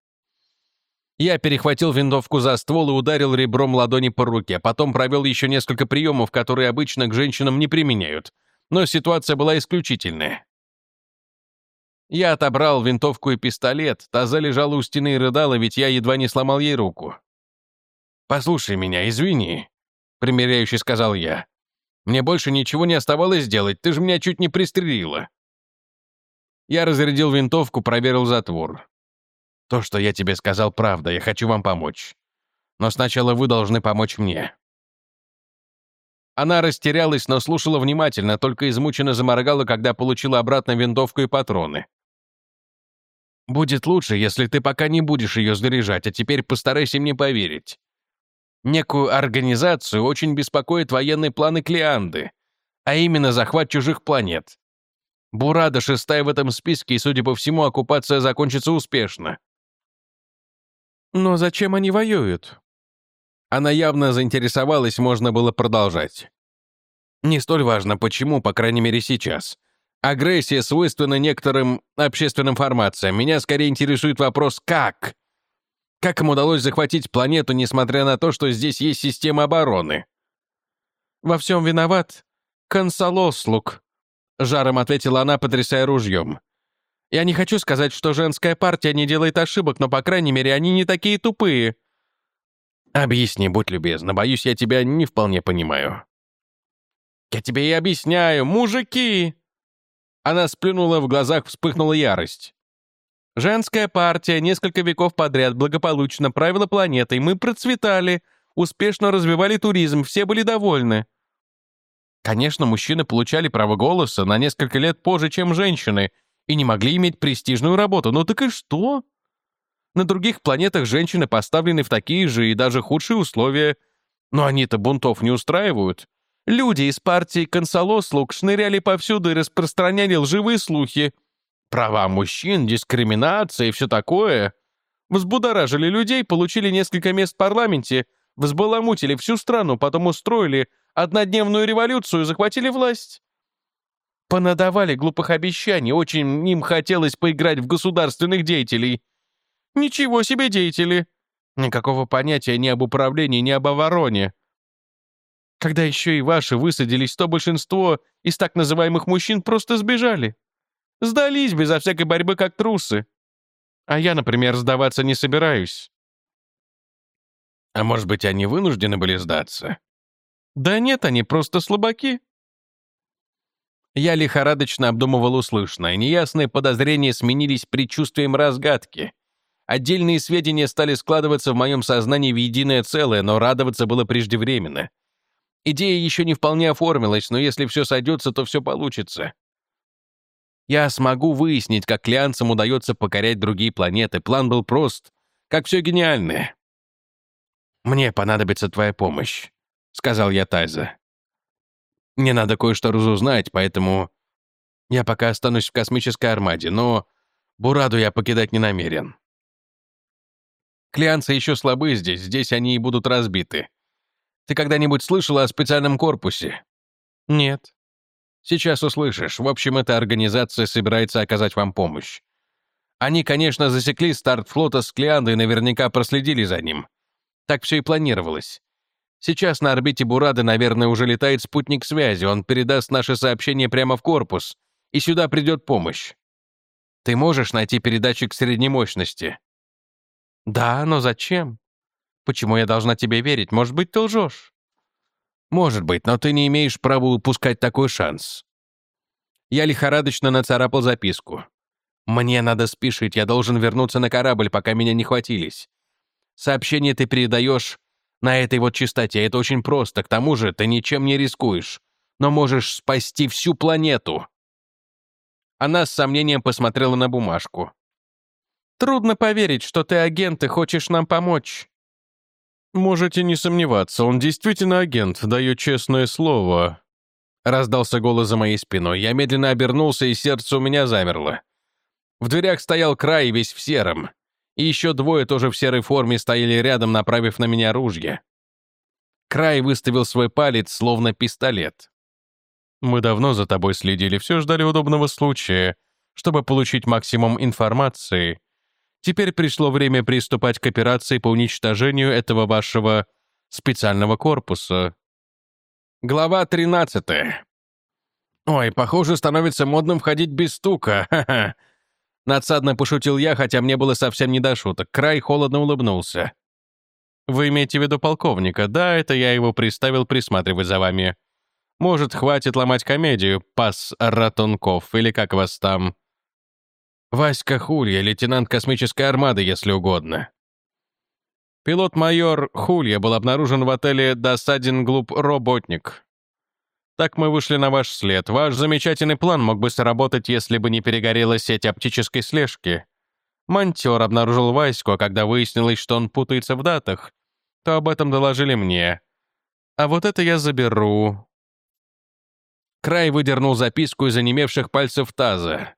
Speaker 1: Я перехватил винтовку за ствол и ударил ребром ладони по руке, потом провел еще несколько приемов, которые обычно к женщинам не применяют, но ситуация была исключительная. Я отобрал винтовку и пистолет, Таза лежала у стены и рыдала, ведь я едва не сломал ей руку. «Послушай меня, извини», — примиряюще сказал я. «Мне больше ничего не оставалось делать, ты же меня чуть не пристрелила». Я разрядил винтовку, проверил затвор. То, что я тебе сказал, правда, я хочу вам помочь. Но сначала вы должны помочь мне. Она растерялась, но слушала внимательно, только измученно заморгала, когда получила обратно винтовку и патроны. «Будет лучше, если ты пока не будешь ее заряжать, а теперь постарайся мне поверить. Некую организацию очень беспокоит военные планы Клеанды, а именно захват чужих планет. Бурада шестая в этом списке, и, судя по всему, оккупация закончится успешно.
Speaker 2: Но зачем они воюют?
Speaker 1: Она явно заинтересовалась, можно было продолжать. Не столь важно, почему, по крайней мере, сейчас. Агрессия свойственна некоторым общественным формациям. Меня скорее интересует вопрос «как?». Как им удалось захватить планету, несмотря на то, что здесь есть система обороны?
Speaker 2: «Во всем виноват консолослуг», — жаром ответила она, потрясая ружьем. «Я не хочу сказать, что женская партия не делает ошибок, но, по крайней мере, они не такие тупые».
Speaker 1: «Объясни, будь любезна, боюсь, я тебя не вполне понимаю». «Я тебе и объясняю, мужики!» Она сплюнула, в глазах вспыхнула ярость. «Женская партия несколько веков подряд благополучно правила планетой, мы процветали, успешно развивали туризм, все были довольны. Конечно, мужчины получали право голоса на несколько лет позже, чем женщины, и не могли иметь престижную работу. Ну так и что? На других планетах женщины поставлены в такие же и даже худшие условия. Но они-то бунтов не устраивают. Люди из партии консолослуг шныряли повсюду и распространяли лживые слухи. Права мужчин, дискриминация и все такое. Взбудоражили людей, получили несколько мест в парламенте, взбаламутили всю страну, потом устроили однодневную революцию и захватили власть. Понадавали глупых обещаний, очень им хотелось поиграть в государственных деятелей. Ничего себе деятели! Никакого понятия ни об управлении, ни об обороне. Когда еще и ваши высадились, то большинство из так называемых мужчин просто сбежали. Сдались безо всякой борьбы, как трусы. А я, например, сдаваться не собираюсь. А может быть, они вынуждены были сдаться? Да нет, они просто слабаки. Я лихорадочно обдумывал услышанное. Неясные подозрения сменились предчувствием разгадки. Отдельные сведения стали складываться в моем сознании в единое целое, но радоваться было преждевременно. Идея еще не вполне оформилась, но если все сойдется, то все получится. Я смогу выяснить, как клианцам удается покорять другие планеты. План был прост, как все гениальное. Мне понадобится твоя помощь сказал я Тайза. «Мне надо кое-что разузнать, поэтому я пока останусь в космической армаде, но Бураду я покидать не намерен. Клианцы еще слабы здесь, здесь они и будут разбиты. Ты когда-нибудь слышала о специальном корпусе? Нет. Сейчас услышишь. В общем, эта организация собирается оказать вам помощь. Они, конечно, засекли старт флота с Клеандой и наверняка проследили за ним. Так все и планировалось. Сейчас на орбите Бурады, наверное, уже летает спутник связи. Он передаст наше сообщение прямо в корпус, и сюда придет помощь. Ты можешь найти передатчик средней мощности? Да, но зачем? Почему я должна тебе верить? Может быть, ты лжешь? Может быть, но ты не имеешь права упускать такой шанс. Я лихорадочно нацарапал записку. Мне надо спешить, я должен вернуться на корабль, пока меня не хватились. Сообщение ты передаешь на этой вот частоте это очень просто, к тому же ты ничем не рискуешь, но можешь спасти всю планету». Она с сомнением посмотрела на бумажку. «Трудно поверить, что ты агент и хочешь нам помочь». «Можете не сомневаться, он действительно агент, даю честное слово», Раздался голос за моей спиной. Я медленно обернулся, и сердце у меня замерло. В дверях стоял край весь в сером и еще двое тоже в серой форме стояли рядом, направив на меня ружья. Край выставил свой палец, словно пистолет. «Мы давно за тобой следили, все ждали удобного случая, чтобы получить максимум информации. Теперь пришло время приступать к операции по уничтожению этого вашего специального корпуса». Глава 13. Ой, похоже, становится модным входить без стука. Ха-ха. Надсадно пошутил я, хотя мне было совсем не до шуток. Край холодно улыбнулся. «Вы имеете в виду полковника? Да, это я его приставил присматривать за вами. Может, хватит ломать комедию, пас Ратунков, или как вас там?» «Васька Хулья, лейтенант космической армады, если угодно». Пилот-майор Хулья был обнаружен в отеле «Досадин Глуп Роботник», так мы вышли на ваш след. Ваш замечательный план мог бы сработать, если бы не перегорела сеть оптической слежки. Монтер обнаружил Ваську, а когда выяснилось, что он путается в датах, то об этом доложили мне. А вот это я заберу. Край выдернул записку из онемевших пальцев таза.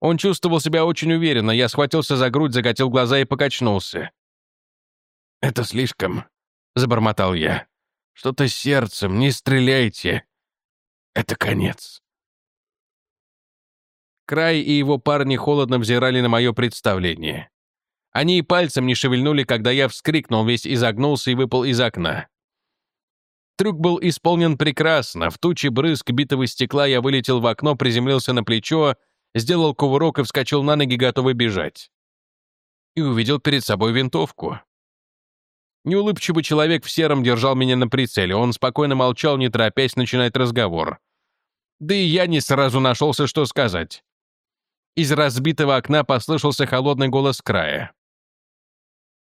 Speaker 1: Он чувствовал себя очень уверенно, я схватился за грудь, закатил глаза и покачнулся. «Это слишком», — забормотал я. «Что-то сердцем, не стреляйте. Это конец. Край и его парни холодно взирали на мое представление. Они и пальцем не шевельнули, когда я вскрикнул, весь изогнулся и выпал из окна. Трюк был исполнен прекрасно. В туче брызг битого стекла я вылетел в окно, приземлился на плечо, сделал кувырок и вскочил на ноги, готовый бежать. И увидел перед собой винтовку. Неулыбчивый человек в сером держал меня на прицеле. Он спокойно молчал, не торопясь начинать разговор. Да и я не сразу нашелся, что сказать. Из разбитого окна послышался холодный голос края.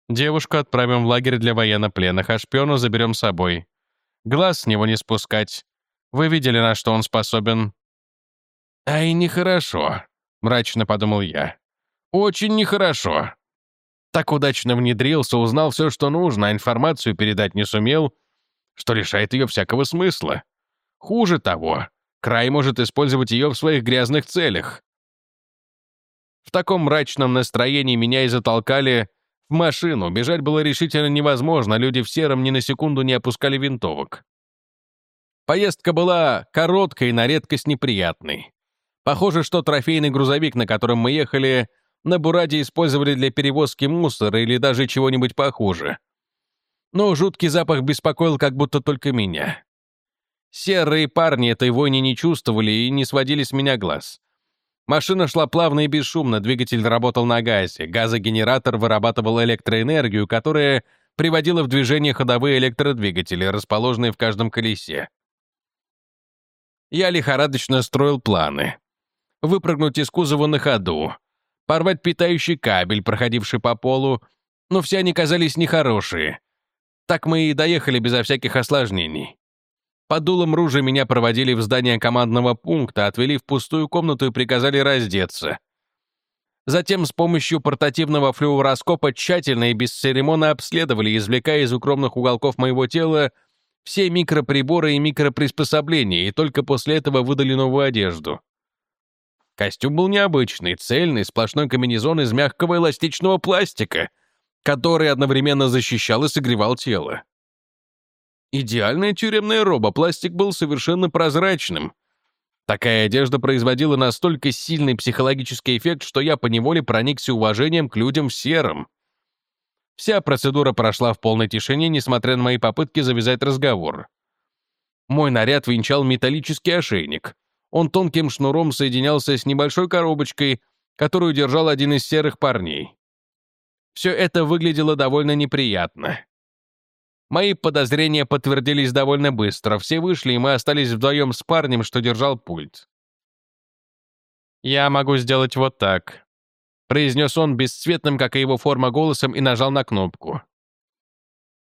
Speaker 1: «Девушку отправим в лагерь для военнопленных, а шпиона заберем с собой. Глаз с него не спускать. Вы видели, на что он способен?» «Ай, нехорошо», — мрачно подумал я. «Очень нехорошо. Так удачно внедрился, узнал все, что нужно, а информацию передать не сумел, что лишает ее всякого смысла. Хуже того, край может использовать ее в своих грязных целях. В таком мрачном настроении меня и затолкали в машину. Бежать было решительно невозможно, люди в сером ни на секунду не опускали винтовок. Поездка была короткой и на редкость неприятной. Похоже, что трофейный грузовик, на котором мы ехали, на Бураде использовали для перевозки мусора или даже чего-нибудь похуже. Но жуткий запах беспокоил как будто только меня. Серые парни этой войны не чувствовали и не сводили с меня глаз. Машина шла плавно и бесшумно, двигатель работал на газе, газогенератор вырабатывал электроэнергию, которая приводила в движение ходовые электродвигатели, расположенные в каждом колесе. Я лихорадочно строил планы. Выпрыгнуть из кузова на ходу, порвать питающий кабель, проходивший по полу, но все они казались нехорошие. Так мы и доехали безо всяких осложнений. Под дулом ружья меня проводили в здание командного пункта, отвели в пустую комнату и приказали раздеться. Затем с помощью портативного флюороскопа тщательно и бесцеремонно обследовали, извлекая из укромных уголков моего тела все микроприборы и микроприспособления, и только после этого выдали новую одежду. Костюм был необычный, цельный, сплошной комбинезон из мягкого эластичного пластика, который одновременно защищал и согревал тело. Идеальная тюремная роба, пластик был совершенно прозрачным. Такая одежда производила настолько сильный психологический эффект, что я поневоле проникся уважением к людям в сером. Вся процедура прошла в полной тишине, несмотря на мои попытки завязать разговор. Мой наряд венчал металлический ошейник. Он тонким шнуром соединялся с небольшой коробочкой, которую держал один из серых парней. Все это выглядело довольно неприятно. Мои подозрения подтвердились довольно быстро. Все вышли, и мы остались вдвоем с парнем, что держал пульт. «Я могу сделать вот так», — произнес он бесцветным, как и его форма, голосом и нажал на кнопку.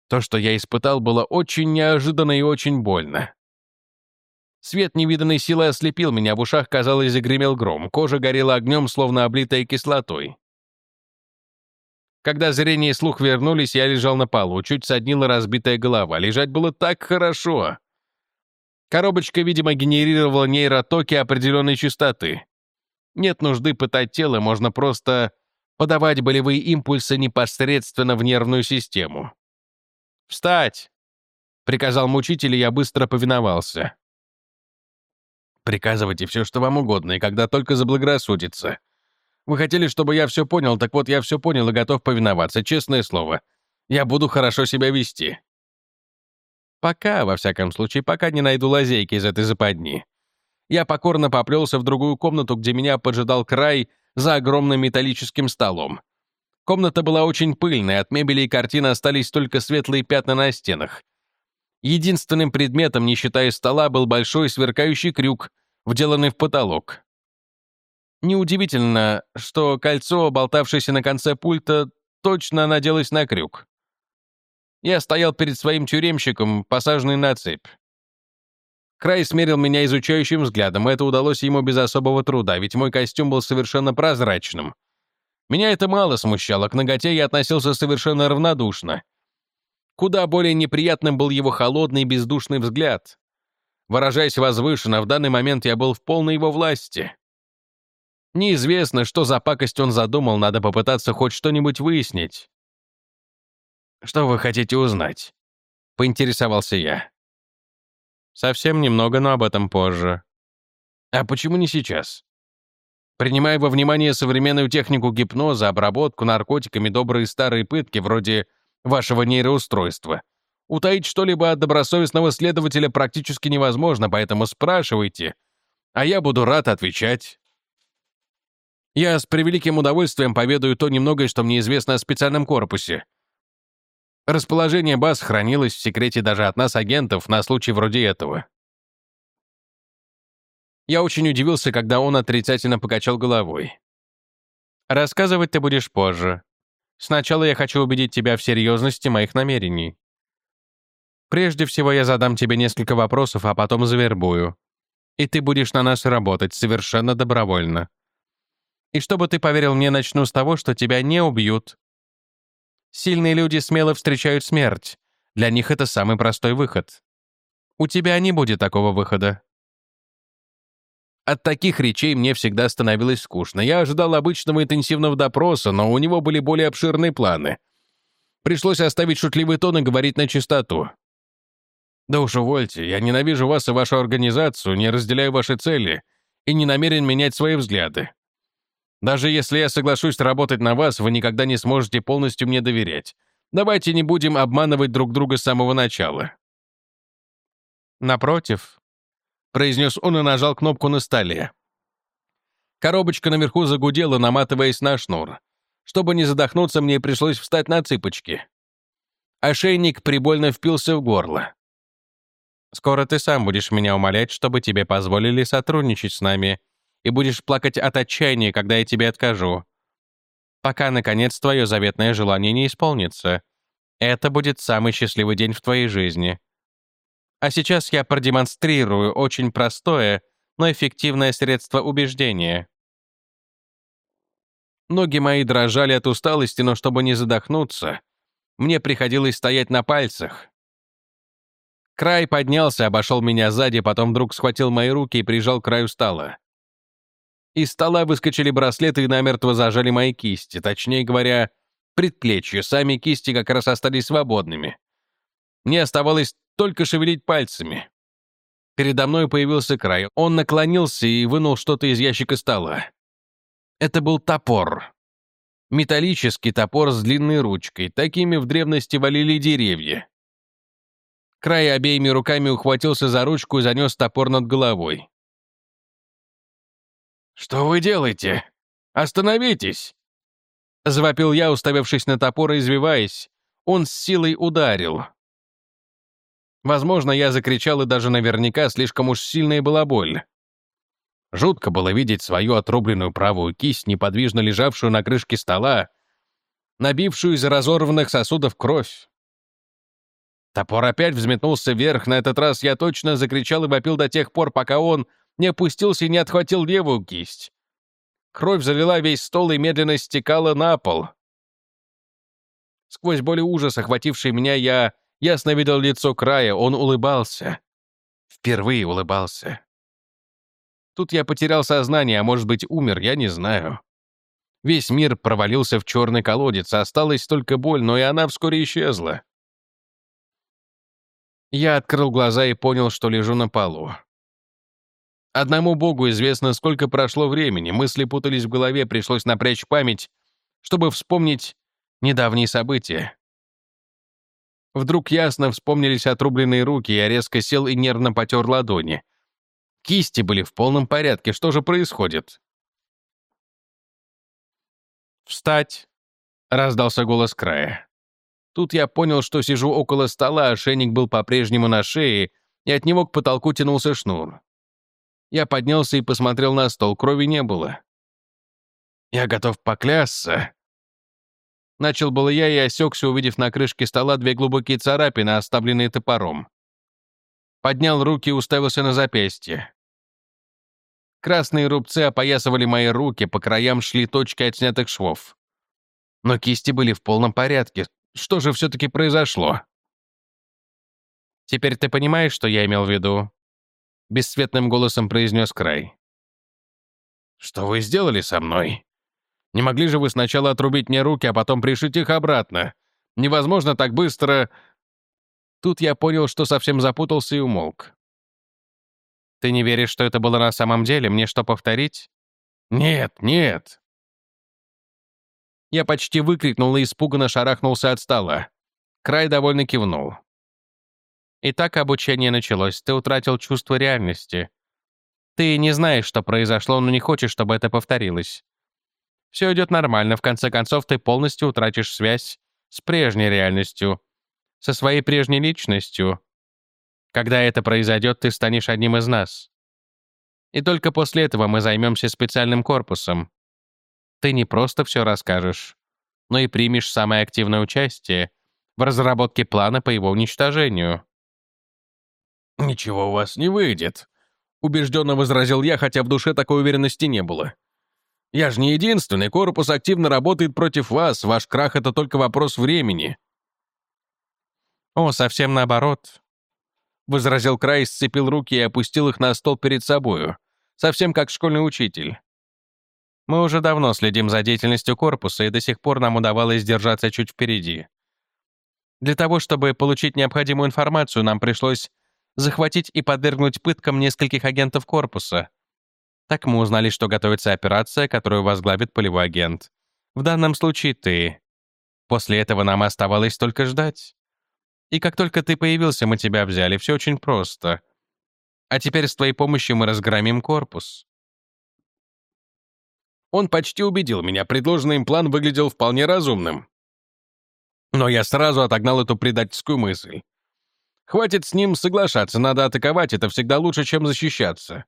Speaker 1: То, что я испытал, было очень неожиданно и очень больно. Свет невиданной силы ослепил меня, в ушах, казалось, загремел гром, кожа горела огнем, словно облитая кислотой. Когда зрение и слух вернулись, я лежал на полу, чуть соднила разбитая голова. Лежать было так хорошо. Коробочка, видимо, генерировала нейротоки определенной частоты. Нет нужды пытать тело, можно просто подавать болевые импульсы непосредственно в нервную систему. «Встать!» — приказал мучитель, и я быстро повиновался. Приказывайте все, что вам угодно, и когда только заблагорассудится. Вы хотели, чтобы я все понял, так вот я все понял и готов повиноваться, честное слово. Я буду хорошо себя вести. Пока, во всяком случае, пока не найду лазейки из этой западни. Я покорно поплелся в другую комнату, где меня поджидал край за огромным металлическим столом. Комната была очень пыльной, от мебели и картин остались только светлые пятна на стенах. Единственным предметом, не считая стола, был большой сверкающий крюк, вделанный в потолок. Неудивительно, что кольцо, болтавшееся на конце пульта, точно наделось на крюк. Я стоял перед своим тюремщиком, посаженный на цепь. Край смерил меня изучающим взглядом, это удалось ему без особого труда, ведь мой костюм был совершенно прозрачным. Меня это мало смущало, к ноготе я относился совершенно равнодушно. Куда более неприятным был его холодный бездушный взгляд. Выражаясь возвышенно, в данный момент я был в полной его власти. Неизвестно, что за пакость он задумал, надо попытаться хоть что-нибудь выяснить. «Что вы хотите узнать?» — поинтересовался я. «Совсем немного, но об этом позже». «А почему не сейчас?» Принимая во внимание современную технику гипноза, обработку наркотиками, добрые старые пытки, вроде вашего нейроустройства, утаить что-либо от добросовестного следователя практически невозможно, поэтому спрашивайте, а я буду рад отвечать. Я с превеликим удовольствием поведаю то немногое, что мне известно о специальном корпусе. Расположение баз хранилось в секрете даже от нас, агентов, на случай вроде этого. Я очень удивился, когда он отрицательно покачал головой. «Рассказывать ты будешь позже. Сначала я хочу убедить тебя в серьезности моих намерений. Прежде всего я задам тебе несколько вопросов, а потом завербую. И ты будешь на нас работать совершенно добровольно. И чтобы ты поверил мне, начну с того, что тебя не убьют. Сильные люди смело встречают смерть. Для них это самый простой выход. У тебя не будет такого выхода. От таких речей мне всегда становилось скучно. Я ожидал обычного интенсивного допроса, но у него были более обширные планы. Пришлось оставить шутливый тон и говорить на чистоту. «Да уж увольте, я ненавижу вас и вашу организацию, не разделяю ваши цели и не намерен менять свои взгляды. Даже если я соглашусь работать на вас, вы никогда не сможете полностью мне доверять. Давайте не будем обманывать друг друга с самого начала». «Напротив», — произнес он и нажал кнопку на столе. Коробочка наверху загудела, наматываясь на шнур. Чтобы не задохнуться, мне пришлось встать на цыпочки. Ошейник прибольно впился в горло. «Скоро ты сам будешь меня умолять, чтобы тебе позволили сотрудничать с нами, и будешь плакать от отчаяния, когда я тебе откажу. Пока, наконец, твое заветное желание не исполнится. Это будет самый счастливый день в твоей жизни. А сейчас я продемонстрирую очень простое, но эффективное средство убеждения. Ноги мои дрожали от усталости, но чтобы не задохнуться, мне приходилось стоять на пальцах. Край поднялся, обошел меня сзади, потом вдруг схватил мои руки и прижал к краю стола. Из стола выскочили браслеты и намертво зажали мои кисти, точнее говоря, предплечья, сами кисти как раз остались свободными. Мне оставалось только шевелить пальцами. Передо мной появился край. Он наклонился и вынул что-то из ящика стола. Это был топор. Металлический топор с длинной ручкой. Такими в древности валили деревья. Край обеими руками ухватился за ручку и занес топор над головой. «Что вы делаете? Остановитесь!» Завопил я, уставившись на топор и извиваясь. Он с силой ударил. Возможно, я закричал, и даже наверняка слишком уж сильная была боль. Жутко было видеть свою отрубленную правую кисть, неподвижно лежавшую на крышке стола, набившую из разорванных сосудов кровь. Топор опять взметнулся вверх, на этот раз я точно закричал и вопил до тех пор, пока он не опустился и не отхватил левую кисть. Кровь залила весь стол и медленно стекала на пол. Сквозь боль ужас, охвативший меня, я ясно видел лицо края, он улыбался. Впервые улыбался. Тут я потерял сознание, а может быть, умер, я не знаю. Весь мир провалился в черный колодец, осталась только боль, но и она вскоре исчезла. Я открыл глаза и понял, что лежу на полу. Одному богу известно, сколько прошло времени, мысли путались в голове, пришлось напрячь память, чтобы вспомнить недавние события. Вдруг ясно вспомнились отрубленные руки, я резко сел и нервно потер ладони. Кисти были в полном порядке, что же происходит? «Встать!» — раздался голос края. Тут я понял, что сижу около стола, ошейник был по-прежнему на шее, и от него к потолку тянулся шнур. Я поднялся и посмотрел на стол, крови не было. «Я готов поклясться». Начал было я и осекся, увидев на крышке стола две глубокие царапины, оставленные топором. Поднял руки и уставился на запястье. Красные рубцы опоясывали мои руки, по краям шли точки от снятых швов. Но кисти были в полном порядке. Что же все-таки произошло? «Теперь ты понимаешь, что я имел в виду?» — бесцветным голосом произнес Край. «Что вы сделали со мной? Не могли же вы сначала отрубить мне руки, а потом пришить их обратно? Невозможно так быстро...» Тут я понял, что совсем запутался и умолк. «Ты не веришь, что это было на самом деле? Мне что, повторить?» «Нет, нет!» Я почти выкрикнул и испуганно шарахнулся от стола. Край довольно кивнул. Итак, обучение началось, ты утратил чувство реальности. Ты не знаешь, что произошло, но не хочешь, чтобы это повторилось. Все идет нормально, в конце концов ты полностью утратишь связь с прежней реальностью.
Speaker 2: Со своей прежней личностью. Когда это произойдет, ты станешь одним из нас. И только после этого мы займемся специальным корпусом. Ты не просто все расскажешь, но и примешь самое активное участие в разработке плана по его уничтожению.
Speaker 1: «Ничего у вас не выйдет», — убежденно возразил я, хотя в душе такой уверенности не было. «Я же не единственный, корпус активно работает против вас, ваш крах — это только вопрос времени».
Speaker 2: «О, совсем наоборот», — возразил Край, сцепил руки и опустил их на стол перед собою, совсем как школьный учитель. «Мы уже давно следим за деятельностью корпуса, и до сих пор нам удавалось держаться чуть впереди. Для того, чтобы получить необходимую информацию, нам пришлось захватить и подвергнуть пыткам нескольких агентов корпуса. Так мы узнали, что готовится операция, которую возглавит полевой агент. В данном случае ты. После этого нам оставалось только ждать. И как только ты появился, мы тебя взяли. Все очень просто. А теперь с твоей помощью мы разгромим корпус.
Speaker 1: Он почти убедил меня, предложенный им план выглядел вполне разумным. Но я сразу отогнал эту предательскую мысль. Хватит с ним соглашаться, надо атаковать, это всегда лучше, чем защищаться.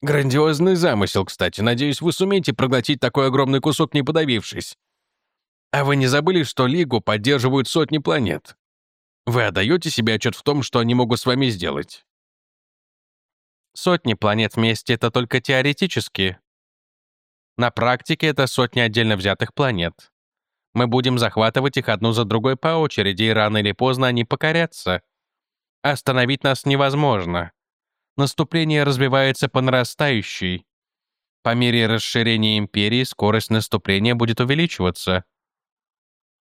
Speaker 1: Грандиозный замысел, кстати. Надеюсь, вы сумеете проглотить такой огромный кусок, не подавившись. А вы не забыли, что Лигу поддерживают сотни планет? Вы отдаете себе отчет в том, что они могут с вами сделать?
Speaker 2: Сотни планет вместе — это только теоретически. На практике это сотни отдельно взятых планет. Мы будем захватывать их одну за другой по очереди, и рано или поздно они покорятся. Остановить нас невозможно. Наступление развивается по нарастающей. По мере расширения империи скорость наступления будет увеличиваться.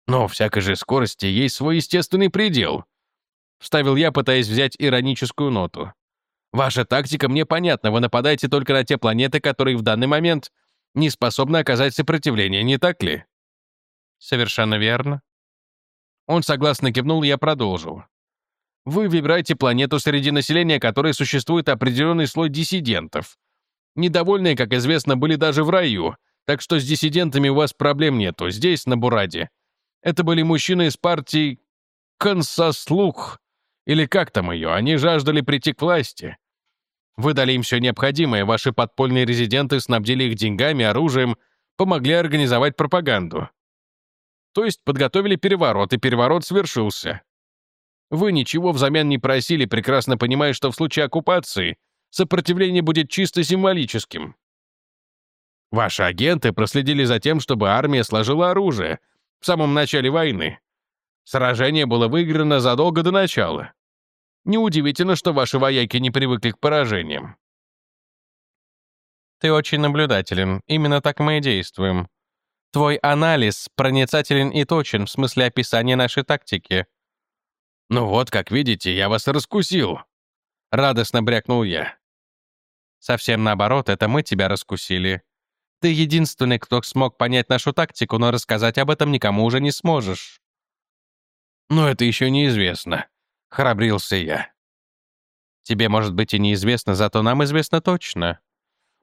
Speaker 1: Но всякой же скорости есть свой естественный предел. Вставил я, пытаясь взять ироническую ноту. Ваша тактика мне понятна, вы нападаете только на те планеты, которые в данный момент не способны оказать сопротивление, не так ли?
Speaker 2: Совершенно верно.
Speaker 1: Он согласно кивнул, я продолжил. Вы выбираете планету, среди населения которой существует определенный слой диссидентов. Недовольные, как известно, были даже в раю, так что с диссидентами у вас проблем нету, здесь, на Бураде. Это были мужчины из партии Консослух, или как там ее, они жаждали прийти к власти. Вы дали им все необходимое, ваши подпольные резиденты снабдили их деньгами, оружием, помогли организовать пропаганду. То есть подготовили переворот, и переворот свершился. Вы ничего взамен не просили, прекрасно понимая, что в случае оккупации сопротивление будет чисто символическим. Ваши агенты проследили за тем, чтобы армия сложила оружие в самом начале войны. Сражение было выиграно задолго до начала. Неудивительно, что ваши вояки не привыкли к поражениям.
Speaker 2: Ты очень наблюдателен. Именно так мы и действуем. Твой анализ проницателен и точен в смысле описания нашей тактики».
Speaker 1: «Ну вот, как видите, я вас раскусил», — радостно брякнул я.
Speaker 2: «Совсем наоборот, это мы тебя раскусили. Ты единственный, кто смог понять нашу тактику, но рассказать об этом никому уже не сможешь».
Speaker 1: «Но это еще неизвестно», — храбрился я.
Speaker 2: «Тебе, может быть, и неизвестно, зато нам известно точно.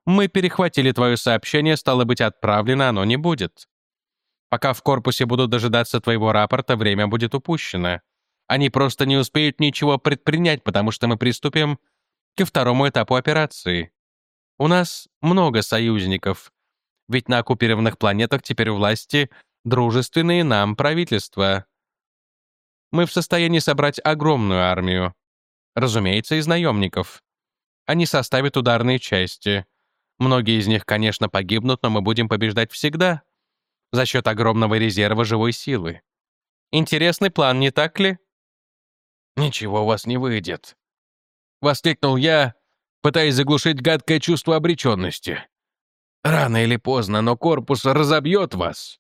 Speaker 2: Мы перехватили твое сообщение, стало быть, отправлено оно не будет. Пока в корпусе будут дожидаться твоего рапорта, время будет упущено. Они просто не успеют ничего предпринять, потому что мы приступим ко второму этапу операции. У нас много союзников, ведь на оккупированных планетах теперь власти дружественные нам правительства. Мы в состоянии собрать огромную армию. Разумеется, из наемников. Они составят ударные части — Многие из них, конечно, погибнут, но мы будем побеждать всегда. За счет огромного резерва живой силы. Интересный план, не так ли?
Speaker 1: «Ничего у вас не выйдет», — воскликнул я, пытаясь заглушить гадкое чувство обреченности. «Рано или поздно, но корпус разобьет вас».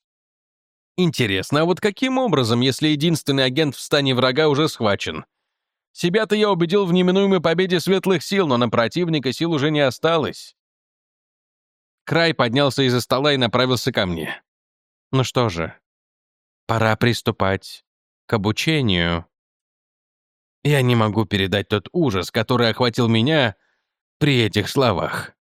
Speaker 1: Интересно, а вот каким образом, если единственный агент в стане врага уже схвачен? Себя-то я убедил в неминуемой победе светлых сил, но на противника сил уже не осталось. Край поднялся из-за стола и направился ко мне.
Speaker 2: «Ну что же, пора приступать к обучению».
Speaker 1: Я не могу передать тот ужас, который охватил меня при этих словах.